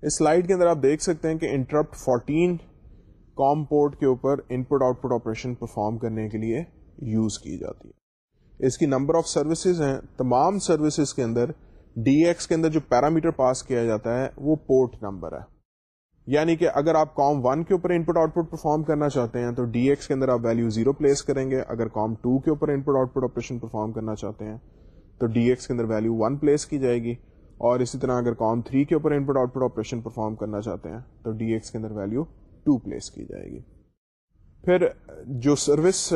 اس سلائڈ کے اندر آپ دیکھ سکتے ہیں کہ انٹرپٹ 14 کام پورٹ کے اوپر input output operation perform کرنے کے لیے یوز کی جاتی ہے۔ اس کی نمبر آف سروسز ہیں۔ تمام سروسز کے اندر ڈی ایکس کے اندر جو پیرامیٹر پاس کیا جاتا ہے، وہ پورٹ نمبر ہے۔ یعنی کہ اگر آپ کام ون کے اوپر انپٹ آؤٹ پٹ پرفارم کرنا چاہتے ہیں، تو ڈی ایکس کے اندر آپ ویلو زیرو پلیس کریں گے۔ اگر کام ٹو کے اوپر input output operation perform کرنا چاہتے ہیں، تو ڈی ایکس کے اندر ویلو ون پلیس کی جائے گی۔ اور اسی طرح اگر کام تھری کے اوپر input output operation perform کرنا چاہتے ہیں، تو ڈی ایکس کے اندر ویلو ٹو پلیس کی جائے گی۔ پھر جو سروس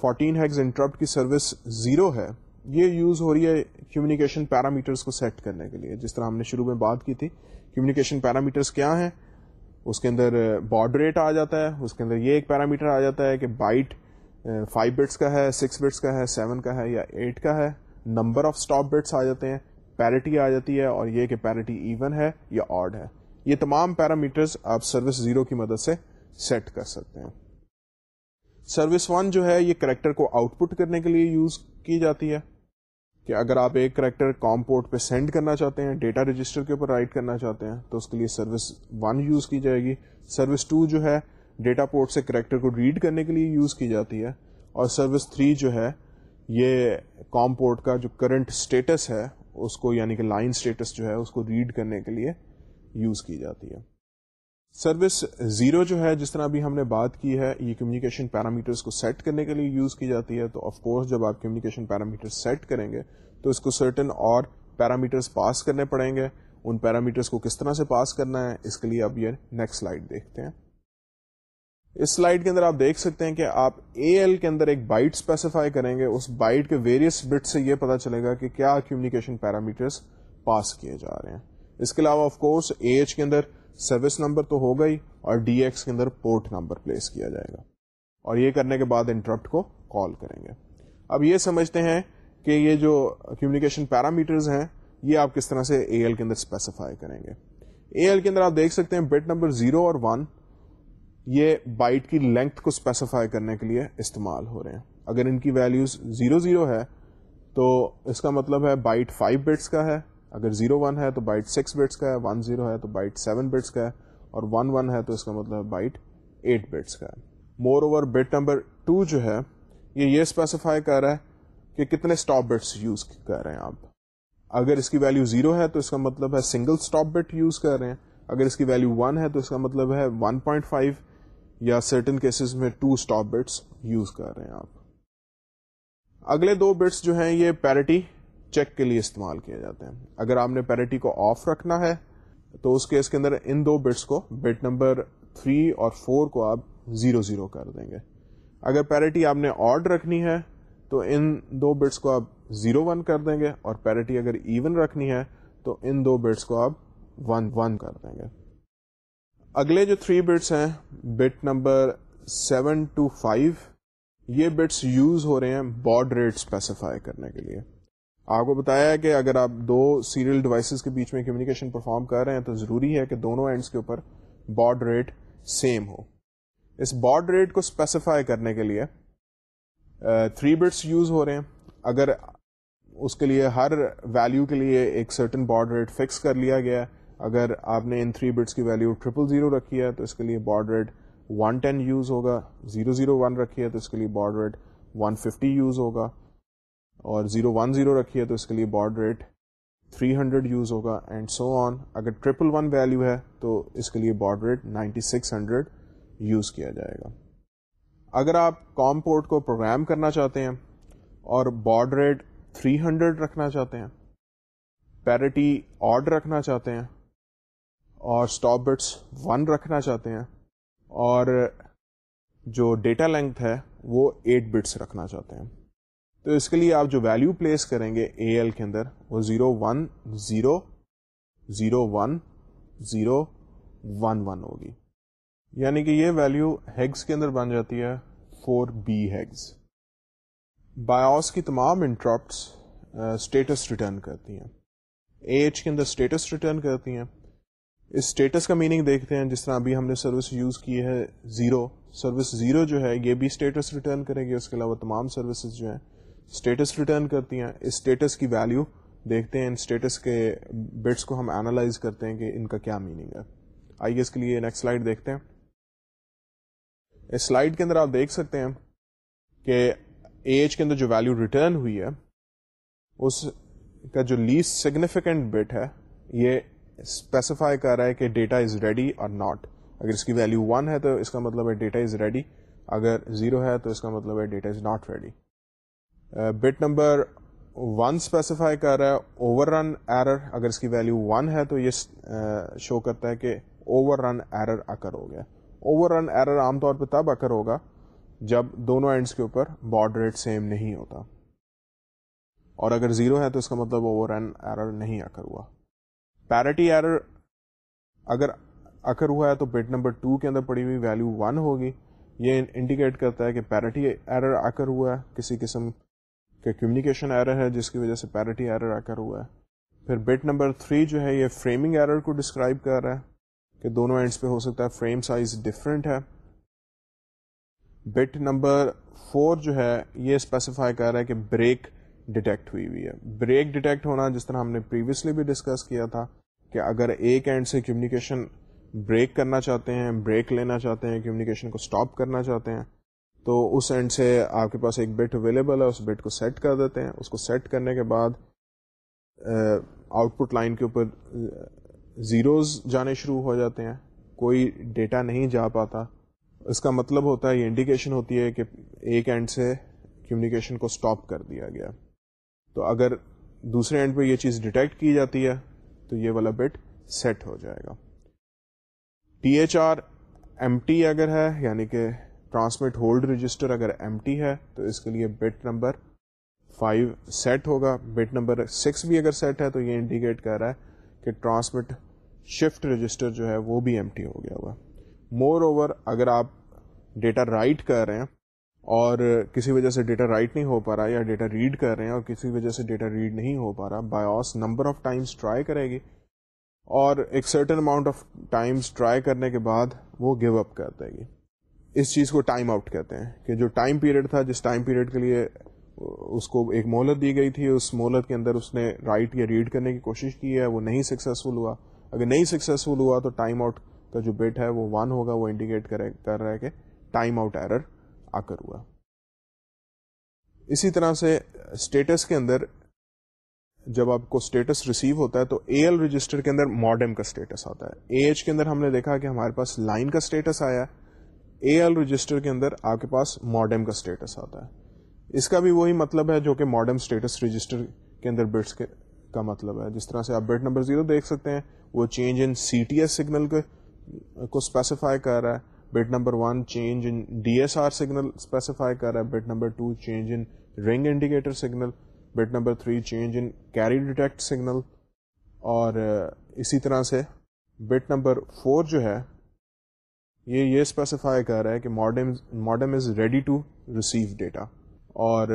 فورٹین ہیگز انٹرپٹ کی سروس زیرو ہے، یہ یوز ہو رہی ہے کمیونیکیشن پیرامیٹرس کو سیٹ کرنے کے لیے۔ جس طرح ہم نے شروع میں بات کی تھی کمیونیکیشن پیرامیٹرس کیا ہیں؟ اس کے اندر بارڈ ریٹ آ جاتا ہے، اس کے اندر یہ ایک پیرامیٹر آ جاتا ہے کہ بائٹ فائیو بٹس کا ہے سکس بٹس کا ہے سیون کا ہے یا ایٹ کا ہے۔ نمبر آف اسٹاپ بٹس آ جاتے ہیں پیرٹی آ جاتی ہے اور یہ کہ پیرٹی ایون ہے یا آڈ ہے۔ یہ تمام پیرامیٹرز آپ سروس زیرو کی مدد سے سیٹ کر سکتے ہیں۔ سروس ون جو ہے، یہ کریکٹر کو آؤٹ پٹ کرنے کے لیے یوز کی جاتی ہے۔ کہ اگر آپ ایک کریکٹر کام پورٹ پہ سینڈ کرنا چاہتے ہیں ڈیٹا رجسٹر کے اوپر رائٹ کرنا چاہتے ہیں، تو اس کے لیے سروس ون یوز کی جائے گی۔ سروس ٹو جو ہے ڈیٹا پورٹ سے کریکٹر کو ریڈ کرنے کے لیے یوز کی جاتی ہے۔ اور سروس تھری جو ہے، یہ کام پورٹ کا جو کرنٹ اسٹیٹس ہے، اس کو یعنی کہ لائن اسٹیٹس جو ہے، اس کو ریڈ کرنے کے لیے یوز کی جاتی ہے۔ سروس زیرو جو ہے، جس طرح ابھی ہم نے بات کی ہے، یہ کمیونیکیشن پیرامیٹرس کو سیٹ کرنے کے لیے یوز کی جاتی ہے۔ تو آف کورس جب آپ کمیونیکیشن پیرامیٹر سیٹ کریں گے، تو اس کو سرٹن اور پیرامیٹرس پاس کرنے پڑیں گے۔ ان پیرامیٹرس کو کس طرح سے پاس کرنا ہے، اس کے لیے اب یہ نیکسٹ سلائڈ دیکھتے ہیں۔ اس سلائڈ کے اندر آپ دیکھ سکتے ہیں کہ آپ اے ایل کے اندر ایک بائٹ اسپیسیفائی کریں گے۔ اس بائٹ کے ویریس بٹ سے یہ پتا چلے گا کہ کیا کمیونیکیشن پیرامیٹرس پاس کیے جا رہے ہیں۔ اس کے علاوہ آف کورس اے ایچ کے اندر سروس نمبر تو ہو گئی اور ڈی ایکس کے اندر پورٹ نمبر پلیس کیا جائے گا۔ اور یہ کرنے کے بعد انٹرپٹ کو کال کریں گے۔ اب یہ سمجھتے ہیں کہ یہ جو کمیونیکیشن پیرامیٹرز ہیں، یہ آپ کس طرح سے اے ایل کے اندر اسپیسیفائی کریں گے۔ اے ایل کے اندر آپ دیکھ سکتے ہیں بٹ نمبر زیرو اور ون یہ بائٹ کی لینتھ کو اسپیسیفائی کرنے کے لیے استعمال ہو رہے ہیں۔ اگر ان کی ویلوز زیرو زیرو ہے، تو اس کا مطلب ہے بائٹ فائیو بٹس کا ہے۔ اگر زیرو ون ہے تو بائٹ سکس بٹس کا ہے ون زیرو ہے تو بائٹ سیون بٹس کا ہے، اور ون ون ہے تو اس کا مطلب بائٹ ایٹ بٹس کا ہے۔ Moreover bit number two جو ہے، یہ یہ اسپیسیفائی کر رہا ہے کہ کتنے اسٹاپ بٹس یوز کر رہے ہیں آپ۔ اگر اس کی ویلو زیرو ہے تو اس کا مطلب ہے سنگل اسٹاپ بٹ یوز کر رہے ہیں۔ اگر اس کی ویلو ون ہے تو اس کا مطلب ہے ون پوائنٹ فائیو یا سرٹن کیسز میں ٹو اسٹاپ بٹس یوز کر رہے ہیں آپ۔ اگلے دو بٹس جو ہیں، یہ پیرٹی چیک کے لیے استعمال کیے جاتے ہیں۔ اگر آپ نے پیرٹی کو آف رکھنا ہے، تو اس کیس کے اندر ان دو بٹس کو بٹ نمبر 3 اور 4 کو آپ زیرو زیرو کر دیں گے۔ اگر پیرٹی آپ نے آڈ رکھنی ہے، تو ان دو بٹس کو آپ زیرو ون کر دیں گے۔ اور پیرٹی اگر ایون رکھنی ہے، تو ان دو بٹس کو آپ ون ون کر دیں گے۔ اگلے جو تھری بٹس ہیں bit number seven to five یہ بٹس یوز ہو رہے ہیں بارڈ ریٹ اسپیسیفائی کرنے کے لیے۔ آپ کو بتایا کہ اگر آپ دو سیریل ڈیوائسز کے بیچ میں کمیونیکیشن پرفارم کر رہے ہیں تو ضروری ہے کہ دونوں اینڈس کے اوپر بارڈ ریٹ سیم ہو۔ اس بارڈ ریٹ کو اسپیسیفائی کرنے کے لیے تھری بٹس یوز ہو رہے ہیں۔ اگر اس کے لیے ہر ویلو کے لیے ایک سرٹن بارڈ ریٹ فکس کر لیا گیا ہے، اگر آپ نے ان تھری بٹس کی ویلو ٹریپل زیرو رکھی ہے تو اس کے لیے baud rate one ten use ہوگا زیرو زیرو ون رکھی ہے تو اس کے لیے baud rate one fifty use ہوگا۔ اور زیرو ون زیرو رکھی ہے تو اس کے لیے بارڈ ریٹ 300 ہنڈریڈ یوز ہوگا اینڈ سو آن اگر ٹریپل ون ویلو ہے تو اس کے لیے baud rate 9600 six hundred use کیا جائے گا. اگر آپ کام پورٹ کو پروگرام کرنا چاہتے ہیں اور بارڈ ریٹ 300 ہنڈریڈ رکھنا چاہتے ہیں پیرٹی آڈ رکھنا چاہتے ہیں اور اسٹاپ بٹس ون رکھنا چاہتے ہیں اور جو ڈیٹا لینتھ ہے وہ 8 بٹس رکھنا چاہتے ہیں. تو اس کے لیے آپ جو ویلو پلیس کریں گے اے ایل کے اندر وہ zero one zero zero one zero one one ہوگی۔ یعنی کہ یہ ویلو ہیگس کے اندر بن جاتی ہے فور بی ہیگز بایوس کی تمام انٹرپٹس اسٹیٹس ریٹرن کرتی ہیں۔ اے ایچ کے اندر اسٹیٹس ریٹرن کرتی ہیں۔ اس اسٹیٹس کا میننگ دیکھتے ہیں، جس طرح ابھی ہم نے سروس یوز کی ہے زیرو سروس زیرو جو ہے یہ بھی اسٹیٹس ریٹرن کرے گی، اس کے علاوہ تمام سروسز جو ہیں اسٹیٹس ریٹرن کرتی ہیں اسٹیٹس کی ویلیو دیکھتے ہیں، ان اسٹیٹس کے بٹس کو ہم اینالائز کرتے ہیں کہ ان کا کیا میننگ ہے۔ آئیے اس کے لیے نیکسٹ سلائڈ دیکھتے ہیں۔ اس سلائڈ کے اندر آپ دیکھ سکتے ہیں کہ ایج کے اندر جو ویلیو ریٹرن ہوئی ہے، اس کا جو لیسٹ سگنیفیکینٹ بٹ ہے، یہ اسپیسیفائی کر رہا ہے کہ ڈیٹا از ریڈی اور ناٹ اگر اس کی ویلو ون ہے تو اس کا مطلب ہے ڈیٹا از ریڈی اگر زیرو ہے تو اس کا مطلب ہے data is not ready bit number one specify کر رہا ہے اوور رن ایرر اگر اس کی ویلو ون ہے تو یہ شو کرتا ہے کہ اوور رن ایرر اکر ہو گیا۔ اوور رن ایرر عام طور پہ تب اکر ہوگا جب دونوں اینڈس کے اوپر بارڈ ریٹ سیم نہیں ہوتا۔ اور اگر زیرو ہے تو اس کا مطلب اوور رن ایرر نہیں اکر ہوا۔ پیرٹی ایرر اگر اکر ہوا ہے تو بٹ نمبر ٹو کے اندر پڑی ہوئی ویلو ون ہوگی۔ یہ انڈیکیٹ کرتا ہے کہ پیرٹی ایرر اکر ہوا ہے، کسی قسم کے کمیونیکیشن ایرر ہے جس کی وجہ سے پیرٹی ایرر اکر ہوا ہے۔ پھر بٹ نمبر تھری جو ہے یہ فریمنگ ایرر کو ڈسکرائب کر رہا ہے کہ دونوں اینڈس پہ ہو سکتا ہے فریم سائز ڈفرینٹ ہے۔ بٹ نمبر فور جو ہے یہ اسپیسیفائی کر رہا ہے کہ بریک ڈیٹیکٹ ہوئی ہوئی ہے۔ بریک ڈیٹیکٹ ہونا جس طرح ہم نے پریویسلی بھی ڈسکس کیا تھا کہ اگر ایک اینڈ سے کمیونیکیشن بریک کرنا چاہتے ہیں بریک لینا چاہتے ہیں کمیونیکیشن کو اسٹاپ کرنا چاہتے ہیں تو اس اینڈ سے آپ کے پاس ایک بٹ اویلیبل ہے، اس بٹ کو سیٹ کر دیتے ہیں۔ اس کو سیٹ کرنے کے بعد آؤٹ پٹ لائن کے اوپر زیروز جانے شروع ہو جاتے ہیں۔ کوئی ڈیٹا نہیں جا پاتا۔ اس کا مطلب ہوتا ہے، یہ انڈیکیشن ہوتی ہے کہ ایک اینڈ سے کمیونیکیشن کو اسٹاپ کر دیا گیا۔ تو اگر دوسرے اینڈ پہ یہ چیز ڈیٹیکٹ کی جاتی ہے، تو یہ والا بٹ سیٹ ہو جائے گا۔ T H R empty اگر ہے یعنی کہ ٹرانسمٹ ہولڈ رجسٹر اگر ایم ٹی ہے تو اس کے لیے بٹ نمبر فائیو سیٹ ہوگا۔ بٹ نمبر سکس بھی اگر سیٹ ہے تو یہ انڈیکیٹ کر رہا ہے کہ ٹرانسمٹ شفٹ رجسٹر جو ہے وہ بھی ایم ٹی ہو گیا ہوا مور اوور اگر آپ ڈیٹا رائٹ کر رہے ہیں اور کسی وجہ سے ڈیٹا رائٹ نہیں ہو پا رہا یا ڈیٹا ریڈ کر رہے ہیں اور کسی وجہ سے ڈیٹا ریڈ نہیں ہو پا رہا BIOS number of times try کرے گی اور ایک certain amount of times try کرنے کے بعد وہ گیو اپ کر دے گی۔ اس چیز کو ٹائم آؤٹ کہتے ہیں کہ جو ٹائم پیریڈ تھا، جس ٹائم پیریڈ کے لیے اس کو ایک مہلت دی گئی تھی، اس مہلت کے اندر اس نے رائٹ یا ریڈ کرنے کی کوشش کی ہے، وہ نہیں سکسیزفل ہوا۔ اگر نہیں سکسیزفل ہوا تو ٹائم آؤٹ کا جو بٹ ہے، وہ ون ہوگا، وہ انڈیکیٹ کرے، کر رہا ہے کہ ٹائم آؤٹ ایرر آ کر ہوا۔ اسی طرح سے اسٹیٹس کے اندر جب آپ کو اسٹیٹس ریسیو ہوتا ہے تو اے ایل رجسٹر کے اندر ماڈم کا اسٹیٹس آتا ہے۔ اے ایچ کے اندر ہم نے دیکھا کہ ہمارے پاس لائن کا اسٹیٹس آیا۔ اے ایل رجسٹر کے اندر آپ کے پاس ماڈم کا اسٹیٹس آتا ہے۔ اس کا بھی وہی مطلب ہے جو کہ ماڈرن اسٹیٹس رجسٹر کے اندر بٹس کے کا مطلب ہے۔ جس طرح سے آپ بٹ نمبر زیرو دیکھ سکتے ہیں، وہ change in C T S signal کو اسپیسیفائی کر رہا ہے۔ Bit number one change in D S R signal specify کر رہا ہے۔ Bit number two change in ring indicator signal bit number three change in carry detect signal اور uh, اسی طرح سے بٹ نمبر فور جو ہے یہ یہ اسپیسیفائی uh, کر رہا ہے کہ modem modem is ready to receive data اور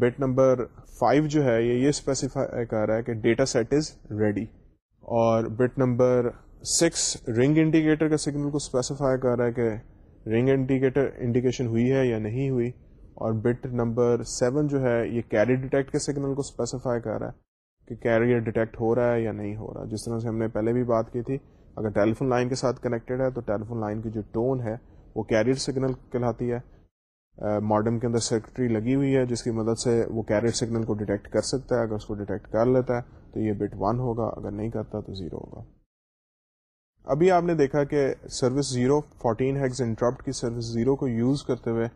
بٹ نمبر فائیو جو ہے، یہ یہ اسپیسیفائی کر رہا ہے کہ ڈیٹا سیٹ از ریڈی اور bit number six ring indicator کا سگنل کو اسپیسیفائی کر رہا ہے کہ رنگ انڈیکیٹر انڈیکیشن ہوئی ہے یا نہیں ہوئی. اور بٹ نمبر سیون جو ہے، یہ کیری ڈیٹیکٹ کے سگنل کو اسپیسیفائی کر رہا ہے کہ کیریئر ڈیٹیکٹ ہو رہا ہے یا نہیں ہو رہا. جس طرح سے ہم نے پہلے بھی بات کی تھی اگر ٹیلیفون لائن کے ساتھ کنیکٹڈ ہے تو ٹیلیفون لائن کی جو ٹون ہے وہ کیریئر سگنل کہلاتی ہے۔ ماڈرن کے اندر سیکٹری لگی ہوئی ہے، جس کی مدد سے وہ کیریئر سگنل کو ڈیٹیکٹ کر سکتا ہے۔ اگر اس کو ڈیٹیکٹ کر لیتا ہے تو یہ بٹ ون ہوگا، اگر نہیں کرتا تو زیرو ہوگا۔ ابھی آپ نے دیکھا کہ service zero fourteen hex interrupt کی سروس زیرو کو یوز کرتے ہوئے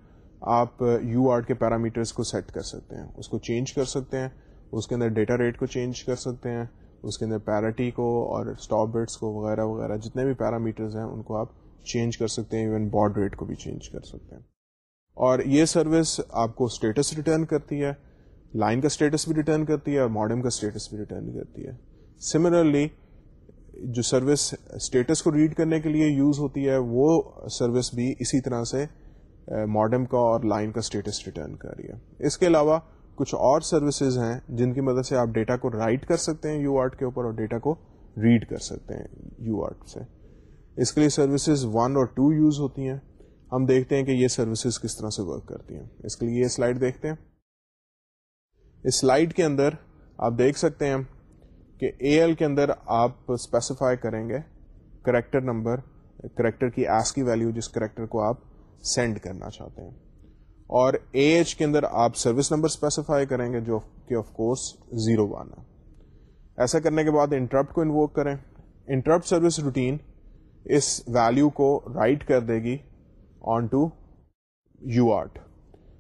آپ یو آرٹ کے پیرامیٹرس کو سیٹ کر سکتے ہیں۔ اس کو چینج کر سکتے ہیں، اس کے اندر ڈیٹا ریٹ کو چینج کر سکتے ہیں۔ اس کے اندر پیراٹی کو اور اسٹاپ بٹس کو وغیرہ وغیرہ، جتنے بھی پیرامیٹرز ہیں، ان کو آپ چینج کر سکتے ہیں ایون بارڈ ریٹ کو بھی چینج کر سکتے ہیں۔ اور یہ سروس آپ کو اسٹیٹس ریٹرن کرتی ہے لائن کا اسٹیٹس بھی ریٹرن کرتی ہے اور ماڈرن کا اسٹیٹس بھی ریٹرن کرتی ہے۔ سملرلی جو سروس اسٹیٹس کو ریڈ کرنے کے لیے یوز ہوتی ہے، وہ سروس بھی اسی طرح سے ماڈرن کا اور لائن کا اسٹیٹس ریٹرن کر رہی ہے۔ اس کے علاوہ کچھ اور سروسز ہیں جن کی مدد سے آپ ڈیٹا کو رائٹ کر سکتے ہیں یو آرٹ کے اوپر اور ڈیٹا کو ریڈ کر سکتے ہیں یو آرٹ سے۔ اس کے لیے سروسز ون اور ٹو یوز ہوتی ہیں۔ ہم دیکھتے ہیں کہ یہ سروسز کس طرح سے ورک کرتی ہیں۔ اس کے لیے یہ سلائڈ دیکھتے ہیں۔ اس سلائڈ کے اندر آپ دیکھ سکتے ہیں کہ اے ایل کے اندر آپ اسپیسیفائی کریں گے کریکٹر نمبر کریکٹر کی ایس کی ویلو جس کریکٹر کو آپ سینڈ کرنا چاہتے ہیں۔ اور اے ایچ کے اندر آپ سروس نمبر اسپیسیفائی کریں گے جو کہ آف کورس زیرو ون ہے۔ ایسا کرنے کے بعد انٹرپٹ کو انووک کریں۔ انٹرپٹ سروس روٹین اس ویلو کو رائٹ کر دے گی آن ٹو یو آرٹ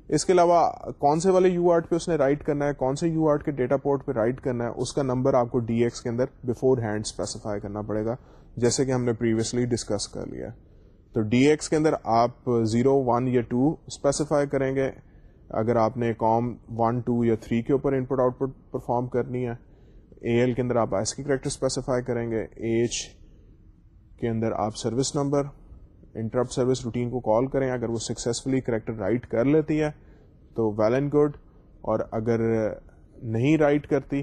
اس کے علاوہ کون سے والے یو آرٹ پہ اس نے رائٹ کرنا ہے، کون سے یو آرٹ کے ڈیٹا پورٹ پہ رائٹ کرنا ہے، اس کا نمبر آپ کو ڈی ایکس کے اندر بفور ہینڈ اسپیسیفائی کرنا پڑے گا، جیسے کہ ہم نے پریویسلی ڈسکس کر لیا۔ ہے تو ڈی ایکس کے اندر آپ زیرو ون یا ٹو اسپیسیفائی کریں گے۔ اگر آپ نے کام ون ٹو یا تھری کے اوپر input output perform کرنی ہے اے ایل کے اندر آپ ایس کی کریکٹر اسپیسیفائی کریں گے۔ ایچ کے اندر آپ service number interrupt service routine کو کال کریں۔ اگر وہ سکسیزفلی کریکٹر رائٹ کر لیتی ہے تو ویل اینڈ گڈ اور اگر نہیں رائٹ کرتی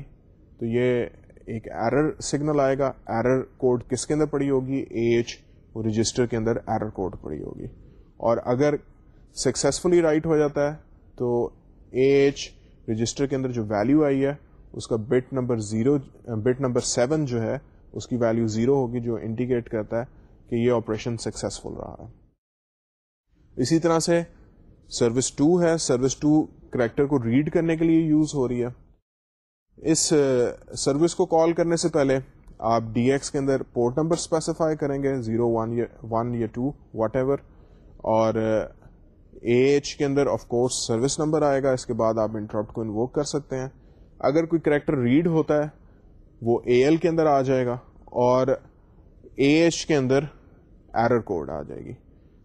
تو یہ ایک ایرر سگنل آئے گا۔ ایرر کوڈ کس کے اندر پڑی ہوگی؟ اے ایچ رجسٹر کے اندر ایرر کوڈ پڑی ہوگی۔ اور اگر سکسیزفلی رائٹ ہو جاتا ہے، تو اے ایچ رجسٹر کے اندر جو ویلو آئی ہے، اس کا bit number zero bit number seven جو ہے، اس کی ویلو زیرو ہوگی، جو انڈیکیٹ کرتا ہے کہ یہ آپریشن سکسیسفل رہا ہے۔ اسی طرح سے سروس ٹو ہے۔ سروس ٹو کریکٹر کو ریڈ کرنے کے لیے یوز ہو رہی ہے۔ اس سروس کو کال کرنے سے پہلے آپ ڈی ایکس کے اندر پورٹ نمبر اسپیسیفائی کریں گے زیرو ون یا ون یا ٹو واٹ ایور اور uh, اے ایچ کے اندر آف کورس سروس نمبر آئے گا، اس کے بعد آپ انٹرپٹ کو انووک کر سکتے ہیں۔ اگر کوئی کریکٹر ریڈ ہوتا ہے، وہ اے ایل کے اندر آ جائے گا اور اے ایچ کے اندر ایرر کوڈ آ جائے گی۔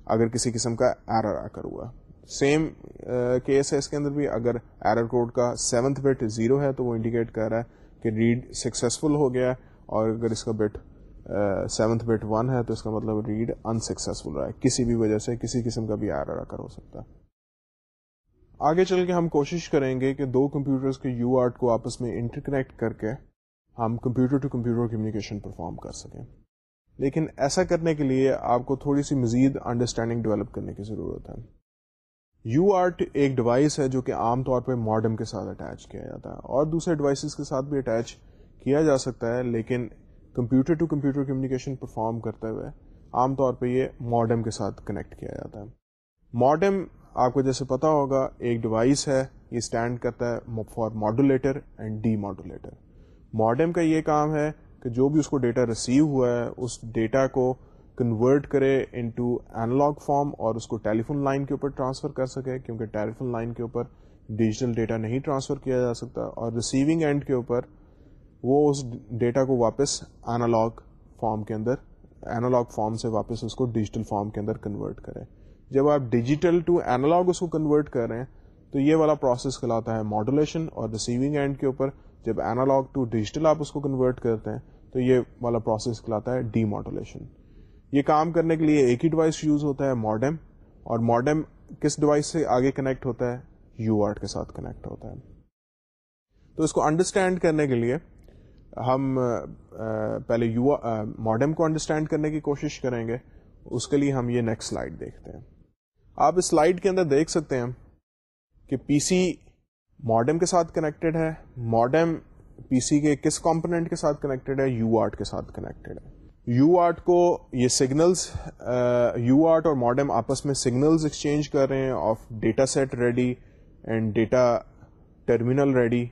اگر کسی قسم کا ایرر آ کر ہوا۔ سیم کیس uh, ہے اس کے اندر بھی۔ اگر ایرر کوڈ کا سیونتھ بٹ زیرو ہے تو وہ انڈیکیٹ کر رہا ہے کہ ریڈ سکسیزفل ہو گیا۔ ہے اور اگر اس کا بٹ سیونتھ بٹ ون ہے، تو اس کا مطلب ریڈ انسکسیزفل رہا ہے۔ کسی بھی وجہ سے، کسی قسم کا بھی ایرر آ کر ہو سکتا ہے۔ آگے چل کے ہم کوشش کریں گے کہ دو کمپیوٹرز کے یو آرٹ کو آپس میں انٹرکنیکٹ کر کے ہم computer to computer communication perform کر سکیں۔ لیکن ایسا کرنے کے لیے آپ کو تھوڑی سی مزید انڈرسٹینڈنگ ڈیولپ کرنے کی ضرورت ہے۔ یو آرٹ ایک ڈیوائس ہے جو کہ عام طور پہ ماڈرن کے ساتھ اٹیچ کیا جاتا ہے اور دوسرے ڈیوائسز کے ساتھ بھی اٹیچ کیا جا سکتا ہے، لیکن computer to computer communication perform کرتے ہوئے عام طور پہ یہ ماڈرم کے ساتھ کنیکٹ کیا جاتا ہے۔ ماڈرم آپ کو جیسے پتا ہوگا، ایک ڈیوائس ہے، یہ اسٹینڈ کرتا ہے for modulator and demodulator modem کا یہ کام ہے کہ جو بھی اس کو ڈیٹا ریسیو ہوا ہے، اس ڈیٹا کو کنورٹ کرے انٹو اینالاگ فارم اور اس کو ٹیلی فون لائن کے اوپر ٹرانسفر کر سکے، کیونکہ ٹیلی فون لائن کے اوپر ڈیجیٹل ڈیٹا نہیں ٹرانسفر کیا جا سکتا اور ریسیونگ اینڈ کے اوپر وہ اس ڈیٹا کو واپس اینالاگ فارم کے اندر اینالاگ فارم سے واپس اس کو ڈیجیٹل فارم کے اندر کنورٹ کرے جب آپ ڈیجیٹل ٹو اینالاگ اس کو کنورٹ کر رہے ہیں، تو یہ والا پروسیس کہلاتا ہے ماڈولیشن اور ریسیونگ اینڈ کے اوپر۔ جب اینالاگ ٹو ڈیجیٹل آپ اس کو کنورٹ کرتے ہیں، تو یہ والا پروسیس کہلاتا ہے ڈی ماڈولیشن یہ کام کرنے کے لیے ایک ہی ڈیوائس یوز ہوتا ہے ماڈم اور ماڈم کس ڈیوائس سے آگے کنیکٹ ہوتا ہے؟ یو آرٹ کے ساتھ کنیکٹ ہوتا ہے۔ تو اس کو انڈرسٹینڈ کرنے کے لیے ہم پہلے یو ماڈم کو انڈرسٹینڈ کرنے کی کوشش کریں گے، اس کے لیے ہم یہ نیکسٹ سلائڈ دیکھتے ہیں۔ آپ اس سلائڈ کے اندر دیکھ سکتے ہیں کہ پی سی ماڈم کے ساتھ کنیکٹڈ ہے ماڈم پی سی کے کس کمپونیٹ کے ساتھ کنیکٹڈ ہے، یو آرٹ کے ساتھ کنیکٹڈ ہے۔ یو آرٹ کو یہ سگنلز یو آرٹ اور ماڈم آپس میں سگنلز ایکسچینج کر رہے ہیں of data set ready and data terminal ready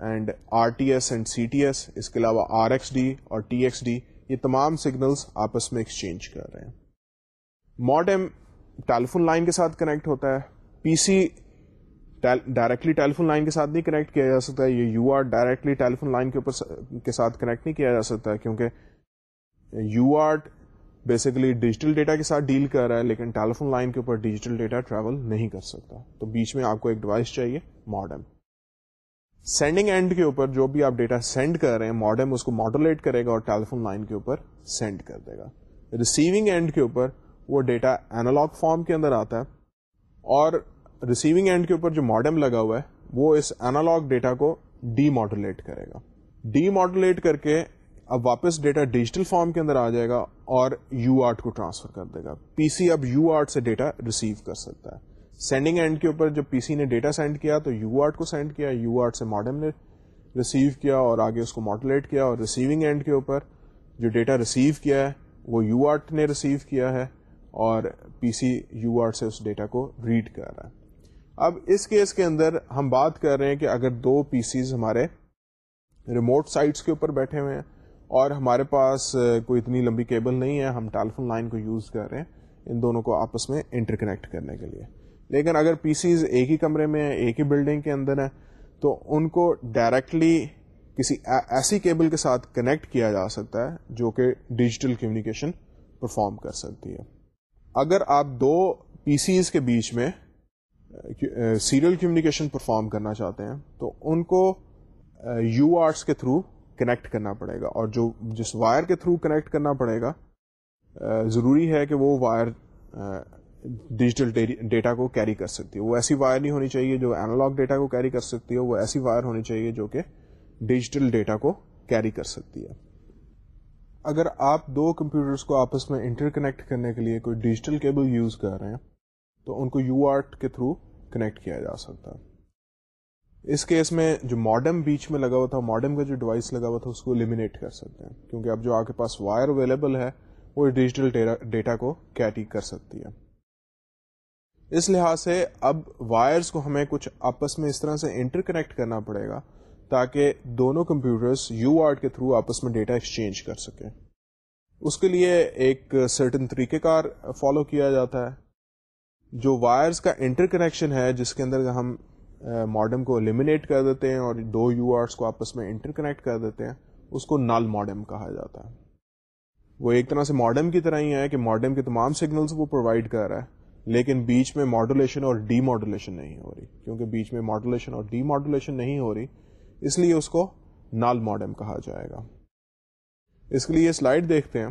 and R T S and C T S اس کے علاوہ آر ایکس ڈی اور ٹی ایکس ڈی یہ تمام سگنلز آپس میں ایکسچینج کر رہے ہیں ماڈم ٹیلیفون لائن کے ساتھ کنیکٹ ہوتا ہے P C directly telephone line کے ساتھ نہیں کنیکٹ کیا جا سکتا یہ U R directly telephone line کے اوپر کے ساتھ کنیکٹ نہیں کیا جا سکتا کیونکہ UART basically digital data کے ساتھ ڈیل کر رہا ہے لیکن ٹیلیفون لائن کے اوپر ڈیجیٹل ڈیٹا ٹریول نہیں کر سکتا تو بیچ میں آپ کو ایک ڈیوائس چاہیے ماڈم سینڈنگ اینڈ کے اوپر جو بھی آپ ڈیٹا سینڈ کر رہے ہیں ماڈم اس کو ماڈولیٹ کرے گا اور ٹیلیفون لائن کے اوپر سینڈ کر دے گا۔ ریسیونگ اینڈ کے اوپر وہ ڈیٹا اینالاگ فارم کے اندر آتا ہے اور ریسیونگ اینڈ کے اوپر جو ماڈم لگا ہوا ہے، وہ اس اینالاگ ڈیٹا کو ڈی ماڈولیٹ کرے گا۔ ڈی ماڈولیٹ کر کے اب واپس ڈیٹا ڈیجیٹل فارم کے اندر آ جائے گا اور یو آرٹ کو ٹرانسفر کر دے گا۔ پی سی اب یو آرٹ سے ڈیٹا ریسیو کر سکتا ہے۔ سینڈنگ اینڈ کے اوپر جب پی سی نے ڈیٹا سینڈ کیا تو یو آرٹ کو سینڈ کیا، یو آرٹ سے ماڈرن نے ریسیو کیا اور آگے اس کو ماڈولیٹ کیا اور ریسیونگ اینڈ کے اوپر جو ڈیٹا ریسیو کیا ہے وہ یو آرٹ نے ریسیو کیا ہے اور پی سی یو آرٹ سے اس ڈیٹا کو ریڈ کر رہا ہے۔ اب اس کیس کے اندر ہم بات کر رہے ہیں کہ اگر دو پی سیز ہمارے ریموٹ سائٹس کے اوپر بیٹھے ہوئے ہیں اور ہمارے پاس کوئی اتنی لمبی کیبل نہیں ہے، ہم ٹیلیفون لائن کو یوز کر رہے ہیں ان دونوں کو آپس میں انٹر کنیکٹ کرنے کے لیے۔ لیکن اگر پی سیز ایک ہی کمرے میں ہیں، ایک ہی بلڈنگ کے اندر ہیں، تو ان کو ڈائریکٹلی کسی ایسی کیبل کے ساتھ کنیکٹ کیا جا سکتا ہے جو کہ ڈیجیٹل کمیونیکیشن پرفارم کر سکتی ہے۔ اگر آپ دو پی سیز کے بیچ میں سیریل کمیونیکیشن پرفارم کرنا چاہتے ہیں، تو ان کو یو آرٹس کے تھرو کنیکٹ کرنا پڑے گا۔ اور جو جس وائر کے تھرو کنیکٹ کرنا پڑے گا ضروری ہے کہ وہ وائر ڈیجیٹل ڈیٹا کو کیری کر سکتی ہے۔ وہ ایسی وائر نہیں ہونی چاہیے جو اینالاگ ڈیٹا کو کیری کر سکتی ہے، وہ ایسی وائر ہونی چاہیے جو کہ ڈیجیٹل ڈیٹا کو کیری کر سکتی ہے۔ اگر آپ دو کمپیوٹرز کو آپس میں انٹر کنیکٹ کرنے کے لیے کوئی ڈیجیٹل کیبل یوز کر رہے ہیں، تو ان کو یو آرٹ کے تھرو کنیکٹ کیا جا سکتا ہے۔ اس کیس میں جو ماڈم بیچ میں لگا ہوا تھا ماڈم کا جو ڈیوائس لگا ہوا تھا، اس کو المینیٹ کر سکتے ہیں۔ کیونکہ اب جو آپ کے پاس وائر اویلیبل ہے، وہ ڈیجیٹل ڈیٹا کو کیری کر سکتی ہے۔ اس لحاظ سے اب وائرس کو ہمیں کچھ آپس میں اس طرح سے انٹر کنیکٹ کرنا پڑے گا تاکہ دونوں کمپیوٹرز یو آرٹ کے تھرو آپس میں ڈیٹا ایکسچینج کر سکیں۔ اس کے لیے ایک سرٹن طریقہ کار فالو کیا جاتا ہے۔ جو وائرس کا انٹر کنیکشن ہے، جس کے اندر ہم ماڈم کو المینیٹ کر دیتے ہیں اور دو یو آرٹس کو آپس میں انٹر کنیکٹ کر دیتے ہیں، اس کو نال ماڈم کہا جاتا ہے۔ وہ ایک طرح سے ماڈم کی طرح ہی ہے کہ ماڈم کے تمام سگنلز وہ پرووائڈ کر رہا ہے۔ لیکن بیچ میں ماڈولیشن اور ڈی ماڈولیشن نہیں ہو رہی۔ کیونکہ بیچ میں ماڈولیشن اور ڈی ماڈولیشن نہیں ہو رہی، اس لیے اس کو نال ماڈم کہا جائے گا۔ اس کے لیے سلائڈ دیکھتے ہیں۔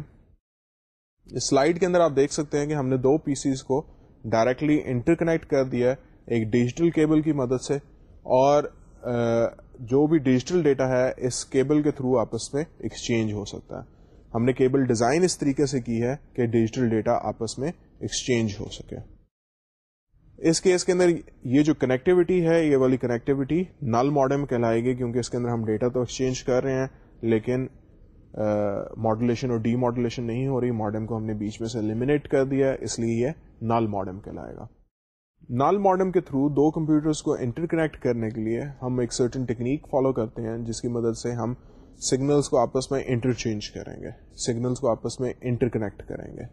اس سلائڈ کے اندر آپ دیکھ سکتے ہیں کہ ہم نے دو پی سیز کو ڈائریکٹلی انٹر کنیکٹ کر دیا ہے، ایک ڈیجیٹل کیبل کی مدد سے اور جو بھی ڈیجیٹل ڈیٹا ہے، اس کیبل کے تھرو آپس میں ایکسچینج ہو سکتا ہے۔ ہم نے کیبل ڈیزائن اس طریقے سے کی ہے کہ ڈیجیٹل ڈیٹا آپس میں ایکسچینج ہو سکے۔ اس کیس کے اندر یہ جو کنیکٹیوٹی ہے، یہ والی کنیکٹیوٹی نل ماڈم کہلائے گی کیونکہ اس کے اندر ہم ڈیٹا تو ایکسچینج کر رہے ہیں، لیکن ماڈولیشن اور ڈی ماڈولیشن نہیں ہو رہی۔ ماڈم کو ہم نے بیچ میں سے المینیٹ کر دیا، اس لیے یہ نال ماڈم کہلائے گا۔ نال ماڈم کے تھرو دو کمپیوٹرز کو انٹر کنیکٹ کرنے کے لیے ہم ایک سرٹن ٹیکنیک فالو کرتے ہیں، جس کی مدد سے ہم سگنلس کو آپس میں انٹرچینج کریں گے۔ سگنلس کو آپس میں انٹر کنیکٹ کریں گے۔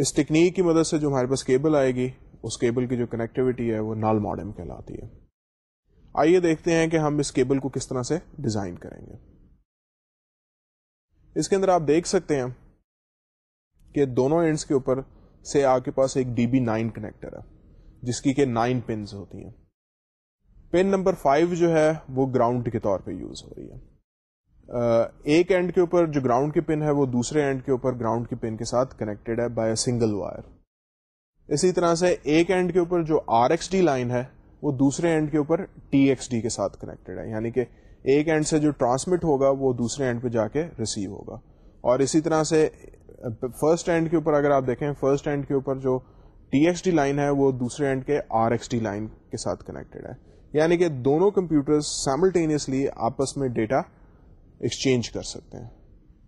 اس ٹیکنیک کی مدد سے جو ہمارے پاس کیبل آئے گی، اس کیبل کی جو کنیکٹیوٹی ہے، وہ نال ماڈم کہلاتی ہے۔ آئیے دیکھتے ہیں کہ ہم اس کیبل کو کس طرح سے ڈیزائن کریں گے۔ اس کے اندر آپ دیکھ سکتے ہیں کہ دونوں اینڈس کے اوپر سے آپ کے پاس ایک ڈی بی نائن کنیکٹر ہے، جس کی کہ نائن پنز ہوتی ہیں۔ پن نمبر فائیو جو ہے، وہ گراؤنڈ کے طور پہ یوز ہو رہی ہے۔ ایک اینڈ کے اوپر جو گراؤنڈ کی پن ہے وہ دوسرے اینڈ کے اوپر گراؤنڈ کی پن کے ساتھ کنیکٹڈ ہے بائی اے سنگل وائر اسی طرح سے ایک اینڈ کے اوپر جو آر ایکس ڈی لائن ہے وہ دوسرے اینڈ کے اوپر ٹی ایکس ڈی کے ساتھ کنیکٹڈ ہے. یعنی کہ ایک اینڈ سے جو ٹرانسمٹ ہوگا وہ دوسرے اینڈ پہ جا کے ریسیو ہوگا. اور اسی طرح سے فرسٹ اینڈ کے اوپر اگر آپ دیکھیں فرسٹ اینڈ کے اوپر جو ٹی ایکس ڈی لائن ہے وہ دوسرے اینڈ کے آر ایکس ڈی لائن کے ساتھ کنیکٹڈ ہے. یعنی کہ دونوں کمپیوٹر سائملٹینیسلی آپس میں ڈیٹا ایکسچینج کر سکتے ہیں۔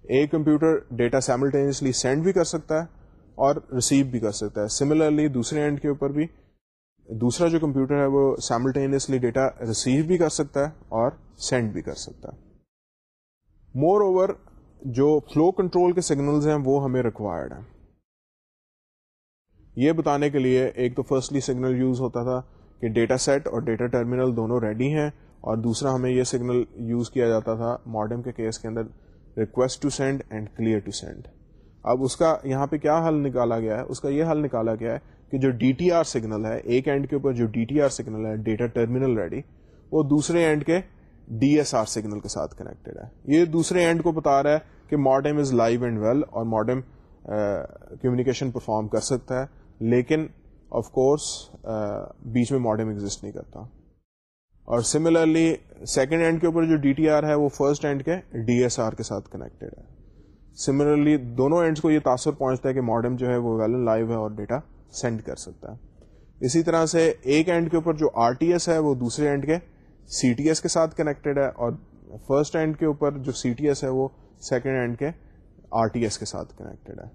ایک کمپیوٹر ڈیٹا سیملٹینسلی سینڈ بھی کر سکتا ہے اور ریسیو بھی کر سکتا ہے۔ سملرلی دوسرے اینڈ کے اوپر بھی دوسرا جو کمپیوٹر ہے وہ سیملٹینسلی ڈیٹا ریسیو بھی کر سکتا ہے اور سینڈ بھی کر سکتا ہے۔ مور اوور جو فلو کنٹرول کے سگنلز ہیں وہ ہمیں ریکوائرڈ ہیں۔ یہ بتانے کے لیے ایک تو فرسٹلی سگنل یوز ہوتا تھا کہ ڈیٹا سیٹ اور ڈیٹا ٹرمینل دونوں ریڈی ہیں۔ اور دوسرا ہمیں یہ سگنل یوز کیا جاتا تھا ماڈرن کے کیس کے اندر request to send and clear to send اب اس کا یہاں پہ کیا حل نکالا گیا ہے؟ اس کا یہ حل نکالا گیا ہے کہ جو ڈی ٹی آر سگنل ہے، ایک اینڈ کے اوپر جو ڈی ٹی آر سگنل ہے ڈیٹا ٹرمینل ریڈی وہ دوسرے اینڈ کے ڈی ایس آر سگنل کے ساتھ کنیکٹڈ ہے۔ یہ دوسرے اینڈ کو بتا رہا ہے کہ modem is live and well اور ماڈرم کمیونیکیشن پرفارم کر سکتا ہے، لیکن آف کورس بیچ میں ماڈرم ایگزٹ نہیں کرتا۔ اور سملرلی سیکنڈ اینڈ کے اوپر جو ڈی ٹی آر ہے وہ فرسٹ اینڈ کے ڈی ایس آر کے ساتھ کنیکٹڈ ہے. سملرلی دونوں اینڈس کو یہ تاثر پہنچتا ہے کہ ماڈرم جو ہے وہ ویل لائیو ہے اور ڈیٹا سینڈ کر سکتا ہے. اسی طرح سے ایک اینڈ کے اوپر جو آر ٹی ایس ہے وہ دوسرے اینڈ کے سی ٹی ایس کے ساتھ کنیکٹڈ ہے اور فرسٹ اینڈ کے اوپر جو سی ٹی ایس ہے وہ سیکنڈ اینڈ کے آر ٹی ایس کے ساتھ کنیکٹڈ ہے.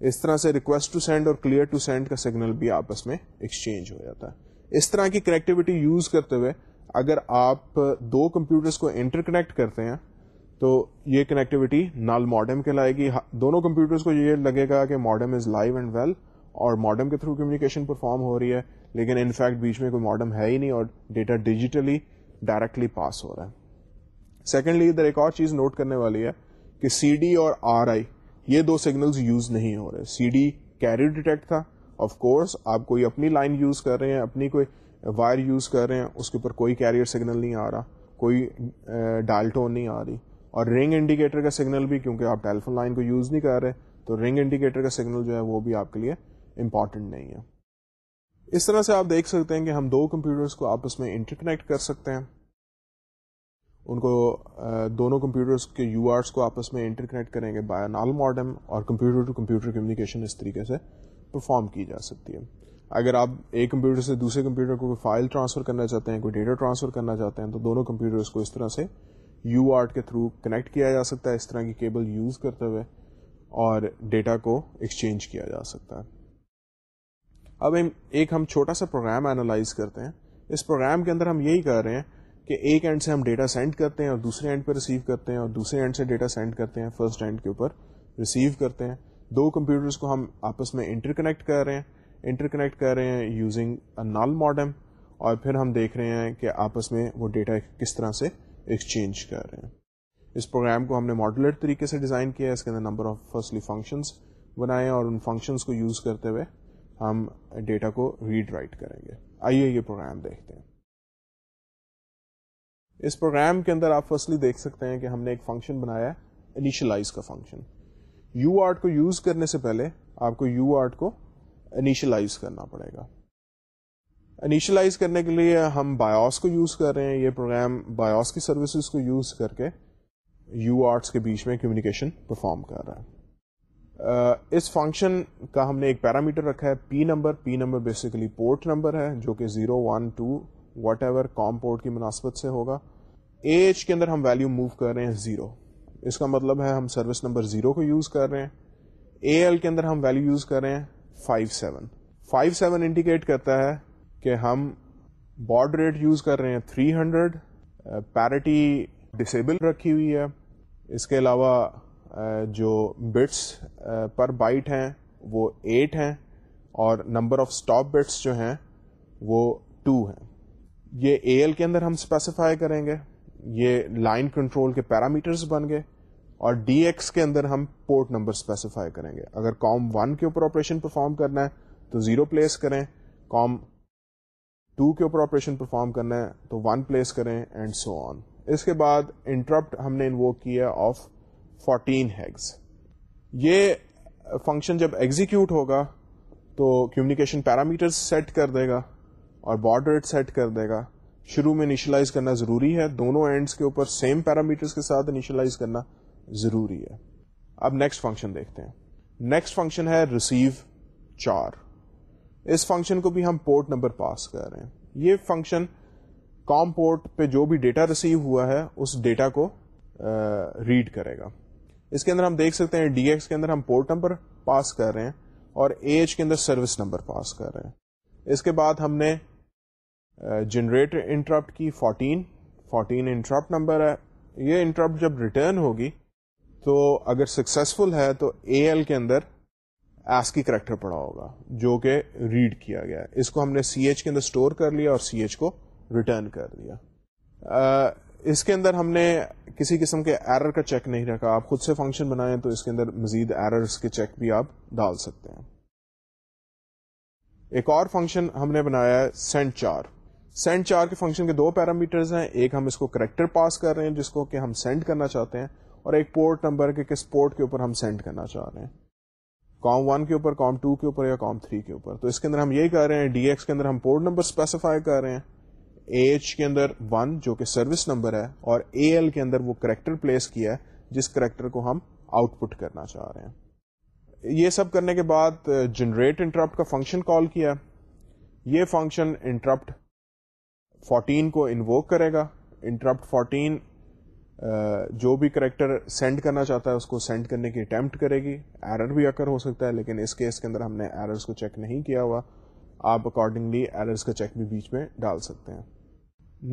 اس طرح سے ریکویسٹ ٹو سینڈ اور کلیئر ٹو سینڈ کا سگنل بھی آپس میں ایکسچینج ہو جاتا ہے. اس طرح کی کنیکٹیوٹی یوز کرتے ہوئے اگر آپ دو کمپیوٹرز کو انٹر کنیکٹ کرتے ہیں، تو یہ کنیکٹیوٹی نال ماڈم کے لائے گی۔ دونوں کمپیوٹرز کو یہ لگے گا کہ modem is live and well اور ماڈم کے تھرو کمیونیکیشن پرفارم ہو رہی ہے، لیکن انفیکٹ بیچ میں کوئی ماڈم ہے ہی نہیں اور ڈیٹا ڈیجیٹلی ڈائریکٹلی پاس ہو رہا ہے۔ سیکنڈلی ادھر ایک اور چیز نوٹ کرنے والی ہے کہ سی ڈی اور آر آئی یہ دو سگنلز یوز نہیں ہو رہے۔ سی ڈی کیری ڈیٹیکٹ تھا آف کورس آپ کوئی اپنی لائن یوز کر رہے ہیں، اپنی کوئی وائر یوز کر رہے ہیں، اس کے اوپر کوئی کیریئر سگنل نہیں آ رہا، کوئی ڈائل ٹون نہیں آ رہی۔ اور رنگ انڈیکیٹر کا سگنل بھی، کیونکہ آپ ٹیلیفون لائن کو یوز نہیں کر رہے، تو رنگ انڈیکیٹر کا سگنل جو ہے وہ بھی آپ کے لیے امپورٹنٹ نہیں ہے۔ اس طرح سے آپ دیکھ سکتے ہیں کہ ہم دو کمپیوٹرز کو آپس میں انٹرکنیکٹ کر سکتے ہیں۔ ان کو دونوں کمپیوٹرز کے یو آرس کو آپس میں انٹرکنیکٹ کریں گے بائی نال ماڈم اور کمپیوٹر ٹو کمپیوٹر کمیونیکیشن اس طریقے سے۔ پرفارم کی جا سکتی ہے۔ اگر آپ ایک کمپیوٹر سے دوسرے کمپیوٹر کو کوئی فائل ٹرانسفر کرنا چاہتے ہیں، کوئی ڈیٹا ٹرانسفر کرنا چاہتے ہیں، تو دونوں کمپیوٹرز کو اس طرح سے یو آرٹ کے تھرو کنیکٹ کیا جا سکتا ہے، اس طرح کی کیبل یوز کرتے ہوئے اور ڈیٹا کو ایکسچینج کیا جا سکتا ہے۔ اب ایک ہم چھوٹا سا پروگرام اینالائز کرتے ہیں۔ اس پروگرام کے اندر ہم یہی کر رہے ہیں کہ ایک اینڈ سے ہم ڈیٹا سینڈ کرتے ہیں اور دوسرے اینڈ پہ ریسیو کرتے ہیں اور دوسرے اینڈ سے ڈیٹا سینڈ کرتے ہیں فرسٹ اینڈ کے اوپر ریسیو کرتے ہیں۔ دو کمپیوٹرس کو ہم آپس میں انٹر کنیکٹ کر رہے ہیں انٹر کنیکٹ کر رہے ہیں یوزنگ نال ماڈم اور پھر ہم دیکھ رہے ہیں کہ آپس میں وہ ڈیٹا کس طرح سے ایکسچینج کر رہے ہیں۔ اس پروگرام کو ہم نے ماڈولر طریقے سے ڈیزائن کیا ہے، اس کے اندر نمبر آف فرسٹلی فنکشنس بنائے اور ان فنکشنس کو یوز کرتے ہوئے ہم ڈیٹا کو ریڈ رائٹ کریں گے۔ آئیے یہ پروگرام دیکھتے ہیں۔ اس پروگرام کے اندر آپ فرسٹلی دیکھ سکتے ہیں کہ ہم نے ایک فنکشن بنایا ہے انیشلائز کا فنکشن یو آرٹ کو یوز کرنے سے پہلے آپ کو یو آرٹ کو انیشلائز کرنا پڑے گا۔ انیشلائز کرنے کے لیے ہم بایوس کو یوز کر رہے ہیں۔ یہ پروگرام بایوس کی سروسز کو یوز کر کے یو آرٹس کے بیچ میں کمیونیکیشن پرفارم کر رہا ہے۔ اس فنکشن کا ہم نے ایک پیرامیٹر رکھا ہے۔ P number P number basically port number ہے، جو کہ zero one two whatever COM port کی مناسبت سے ہوگا۔ اے ایچ کے اندر ہم ویلو موو کر رہے ہیں زیرو اس کا مطلب ہے ہم سروس نمبر زیرو کو یوز کر رہے ہیں۔ اے ایل کے اندر ہم ویلو یوز کر رہے ہیں five seven. Five seven indicate کرتا ہے کہ ہم بارڈ ریٹ یوز کر رہے ہیں تھری ہنڈریڈ۔ پیرٹی ڈسیبل رکھی ہوئی ہے۔ اس کے علاوہ جو بٹس پر بائٹ ہیں، وہ ایٹ ہیں۔ اور نمبر آف اسٹاپ بٹس جو ہیں، وہ ٹو ہیں۔ یہ اے ایل کے اندر ہم اسپیسیفائی کریں گے۔ یہ لائن کنٹرول کے پیرامیٹرز بن گئے۔ اور ڈی ایکس کے اندر ہم پورٹ نمبر اسپیسیفائی کریں گے۔ اگر کام ون کے اوپر آپریشن پرفارم کرنا ہے تو زیرو پلیس کریں۔ کام ٹو کے اوپر آپریشن پرفارم کرنا ہے تو ون پلیس کریں اینڈ سو آن اس کے بعد انٹرپٹ ہم نے انووک کیا آف فورٹین ہیگز یہ فنکشن جب ایگزیکیوٹ ہوگا تو کمیونیکیشن پیرامیٹر سیٹ کر دے گا اور بارڈ ریٹ سیٹ کر دے گا۔ شروع میں انیشلائز کرنا ضروری ہے۔ دونوں اینڈس کے اوپر سیم پیرامیٹرس کے ساتھ انیشلائز کرنا۔ ضروری ہے۔ اب نیکسٹ فنکشن دیکھتے ہیں۔ نیکسٹ فنکشن ہے ریسیو چار اس فنکشن کو بھی ہم پورٹ نمبر پاس کر رہے ہیں۔ یہ فنکشن کام پورٹ پہ جو بھی ڈیٹا ریسیو ہوا ہے، اس ڈیٹا کو ریڈ کرے گا۔ اس کے اندر ہم دیکھ سکتے ہیں ڈی ایکس کے اندر ہم پورٹ نمبر پاس کر رہے ہیں اور اے ایچ کے اندر سروس نمبر پاس کر رہے ہیں۔ اس کے بعد ہم نے جنریٹ انٹرپٹ کی فورٹین فورٹین انٹرپٹ نمبر ہے۔ یہ انٹرپٹ جب ریٹرن ہوگی تو اگر سکسیسفل ہے تو اے ایل کے اندر ایس کی کریکٹر پڑا ہوگا، جو کہ ریڈ کیا گیا۔ اس کو ہم نے سی ایچ کے اندر اسٹور کر لیا اور سی ایچ کو ریٹرن کر دیا اس کے اندر ہم نے کسی قسم کے ایرر کا چیک نہیں رکھا۔ آپ خود سے فنکشن بنائیں تو اس کے اندر مزید ایررز کے چیک بھی آپ ڈال سکتے ہیں۔ ایک اور فنکشن ہم نے بنایا ہے سینٹ چار سینڈ چار کے فنکشن کے دو پیرامیٹرز ہیں۔ ایک ہم اس کو کریکٹر پاس کر رہے ہیں، جس کو کہ ہم سینڈ کرنا چاہتے ہیں۔ اور ایک پورٹ نمبر کے کس پورٹ کے اوپر ہم سینڈ کرنا چاہ رہے ہیں۔ کام ون کے اوپر، کام ٹو کے اوپر یا کام تھری کے اوپر۔ تو اس کے اندر ہم یہی کر رہے ہیں ڈی ایکس کے اندر ہم پورٹ نمبر اسپیسیفائی کر رہے ہیں۔ اے ایچ کے اندر ون جو کہ سروس نمبر ہے، اور اے ایل کے اندر وہ کریکٹر پلیس کیا ہے، جس کریکٹر کو ہم آؤٹ پٹ کرنا چاہ رہے ہیں۔ یہ سب کرنے کے بعد جنریٹ انٹرپٹ کا فنکشن کال کیا یہ فنکشن انٹرپٹ 14 کو انووک کرے گا۔ انٹرپٹ 14 جو بھی کریکٹر سینڈ کرنا چاہتا ہے اس کو سینڈ کرنے کی اٹمپٹ کرے گی، ایرر بھی اکر ہو سکتا ہے، لیکن اس کیس کے اندر ہم نے ایررز کو چیک نہیں کیا ہوا۔ آپ اکارڈنگلی ایررز کا چیک بھی بیچ میں ڈال سکتے ہیں۔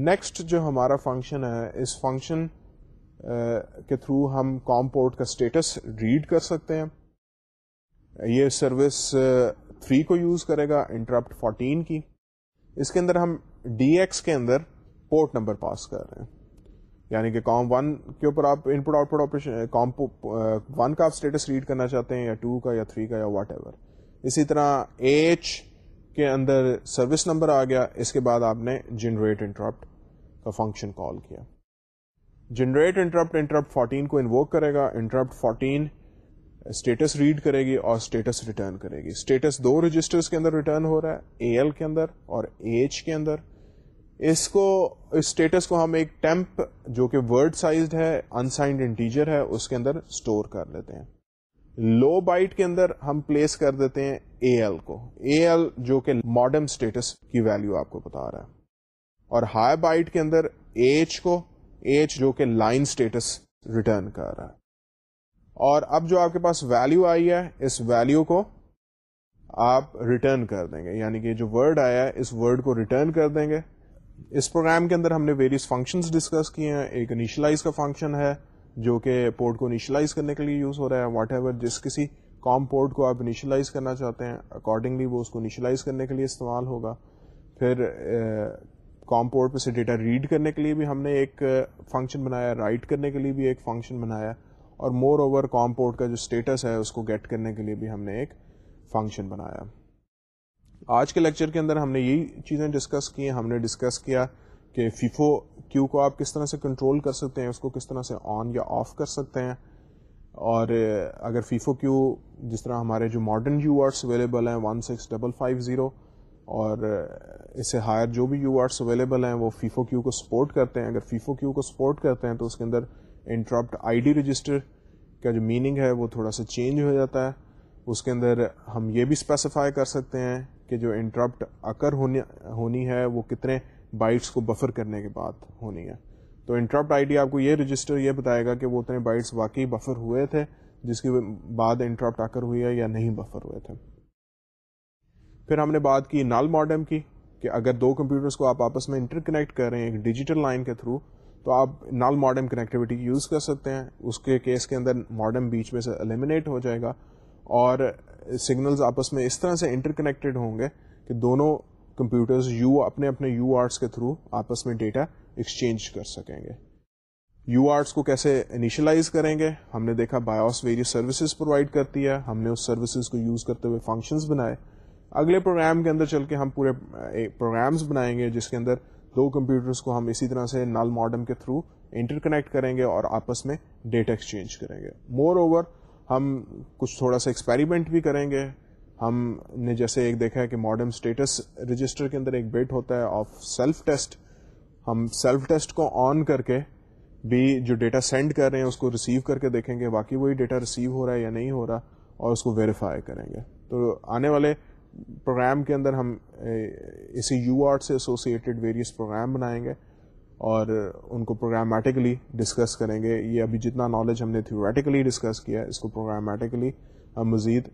نیکسٹ جو ہمارا فنکشن ہے، اس فنکشن کے تھرو ہم کام پورٹ کا اسٹیٹس ریڈ کر سکتے ہیں۔ یہ سروس 3 کو یوز کرے گا انٹرپٹ 14 کی۔ اس کے اندر ہم ڈی ایکس کے اندر پورٹ نمبر پاس کر رہے ہیں۔ یعنی کہ کام ون کے اوپر آپ input output operation COM one کا آپ اسٹیٹس ریڈ کرنا چاہتے ہیں یا ٹو کا یا تھری کا یا واٹ ایور اسی طرح ایچ کے اندر سروس نمبر آ گیا، اس کے بعد آپ نے جنریٹ انٹرپٹ کا فنکشن کال کیا. جنریٹ انٹرپٹ انٹرپٹ 14 کو انووک کرے گا انٹرپٹ 14 اسٹیٹس ریڈ کرے گی اور اسٹیٹس ریٹرن کرے گی. اسٹیٹس دو رجسٹرز کے اندر ریٹرن ہو رہا ہے اے ایل کے اندر اور ایچ کے اندر. اس کو اسٹیٹس کو ہم ایک ٹیمپ جو کہ ورڈ سائزڈ ہے انسائنڈ انٹیجر ہے، اس کے اندر اسٹور کر لیتے ہیں۔ لو بائٹ کے اندر ہم پلیس کر دیتے ہیں اے ایل کو۔ اے ایل جو کہ ماڈرن اسٹیٹس کی ویلو آپ کو بتا رہا ہے۔ اور ہائی بائٹ کے اندر ایچ کو ایچ جو کہ لائن اسٹیٹس ریٹرن کر رہا ہے۔ اور اب جو آپ کے پاس ویلو آئی ہے، اس ویلو کو آپ ریٹرن کر دیں گے۔ یعنی کہ جو ورڈ آیا ہے، اس ورڈ کو ریٹرن کر دیں گے۔ اس پروگرام کے اندر ہم نے ویریس فنکشنز ڈسکس کیے ہیں۔ ایک انیشلائز کا فنکشن ہے، جو کہ پورٹ کو انیشلائز کرنے کے لیے یوز ہو رہا ہے۔ واٹ ایور جس کسی کام پورٹ کو آپ انیشلائز کرنا چاہتے ہیں اکارڈنگلی وہ اس کو انیشلائز کرنے کے لیے استعمال ہوگا۔ پھر کام پورٹ پہ سے ڈیٹا ریڈ کرنے کے لیے بھی ہم نے ایک فنکشن بنایا۔ رائٹ کرنے کے لیے بھی ایک فنکشن بنایا۔ اور مور اوور کام پورٹ کا جو اسٹیٹس ہے، اس کو گیٹ کرنے کے لیے بھی ہم نے ایک فنکشن بنایا۔ آج کے لیکچر کے اندر ہم نے یہی چیزیں ڈسکس کی ہیں، ہم نے ڈسکس کیا کہ فیفو کیو کو آپ کس طرح سے کنٹرول کر سکتے ہیں، اس کو کس طرح سے آن یا آف کر سکتے ہیں۔ اور اگر فیفو کیو جس طرح ہمارے جو ماڈرن یو آرٹس اویلیبل ہیں one six double five zero اور اس سے ہائر جو بھی یو آرٹس اویلیبل ہیں، وہ فیفو کیو کو سپورٹ کرتے ہیں۔ اگر فیفو کیو کو سپورٹ کرتے ہیں تو اس کے اندر انٹرپٹ آئی ڈی رجسٹر کا جو میننگ ہے، وہ تھوڑا سا چینج ہو جاتا ہے۔ اس کے اندر ہم یہ بھی اسپیسیفائی کر سکتے ہیں کہ جو انٹرپٹ اکر ہونی ہے، وہ کتنے بائٹس کو بفر کرنے کے بعد ہونی ہے۔ تو انٹرپٹ آئی ڈی آپ کو یہ رجسٹر یہ بتائے گا کہ وہ اتنے بائٹس واقعی بفر ہوئے تھے، جس کے بعد انٹرپٹ آکر ہوئی ہے یا نہیں بفر ہوئے تھے۔ پھر ہم نے بات کی نال ماڈم کی، کہ اگر دو کمپیوٹرز کو آپ آپس میں انٹر کنیکٹ کر رہے ہیں ایک ڈیجیٹل لائن کے تھرو تو آپ نال ماڈم کنیکٹیوٹی یوز کر سکتے ہیں۔ اس کے کیس کے اندر ماڈم بیچ میں سے المینیٹ ہو جائے گا اور سگنلز آپس میں اس طرح سے انٹر کنیکٹڈ ہوں گے کہ دونوں کمپیوٹرز یو اپنے اپنے یو آرٹس کے تھرو آپس میں ڈیٹا ایکسچینج کر سکیں گے۔ یو آرٹس کو کیسے انیشلائز کریں گے؟ ہم نے دیکھا بایوس ویریس سروسز پرووائڈ کرتی ہے، ہم نے اس سروسز کو یوز کرتے ہوئے فنکشنز بنائے۔ اگلے پروگرام کے اندر چل کے ہم پورے پروگرامز بنائیں گے، جس کے اندر دو کمپیوٹرز کو ہم اسی طرح سے نل ماڈم کے تھرو انٹر کنیکٹ کریں گے اور آپس میں ڈیٹا ایکسچینج کریں گے۔ مور اوور ہم کچھ تھوڑا سا ایکسپیریمنٹ بھی کریں گے۔ ہم نے جیسے ایک دیکھا ہے کہ ماڈرن اسٹیٹس رجسٹر کے اندر ایک بیٹ ہوتا ہے آف سیلف ٹیسٹ ہم سیلف ٹیسٹ کو آن کر کے بھی جو ڈیٹا سینڈ کر رہے ہیں اس کو ریسیو کر کے دیکھیں گے باقی وہی ڈیٹا ریسیو ہو رہا ہے یا نہیں ہو رہا اور اس کو ویریفائی کریں گے۔ تو آنے والے پروگرام کے اندر ہم اسی یو آرٹ سے ایسوسیٹیڈ ویریس پروگرام بنائیں گے۔ اور ان کو پروگرامیٹکلی ڈسکس کریں گے۔ یہ ابھی جتنا نالج ہم نے تھیوریٹیکلی ڈسکس کیا ہے، اس کو پروگرامیٹکلی ہم مزید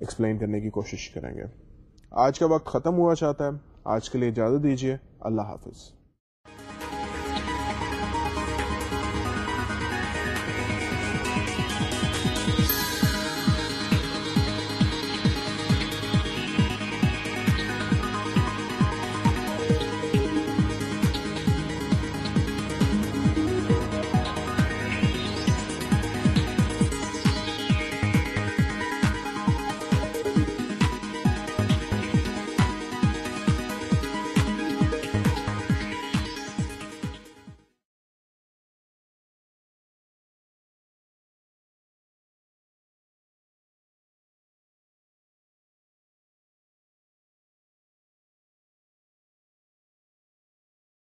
ایکسپلین کرنے کی کوشش کریں گے۔ آج کا وقت ختم ہوا چاہتا ہے۔ آج کے لیے اجازت دیجیے اللہ حافظ۔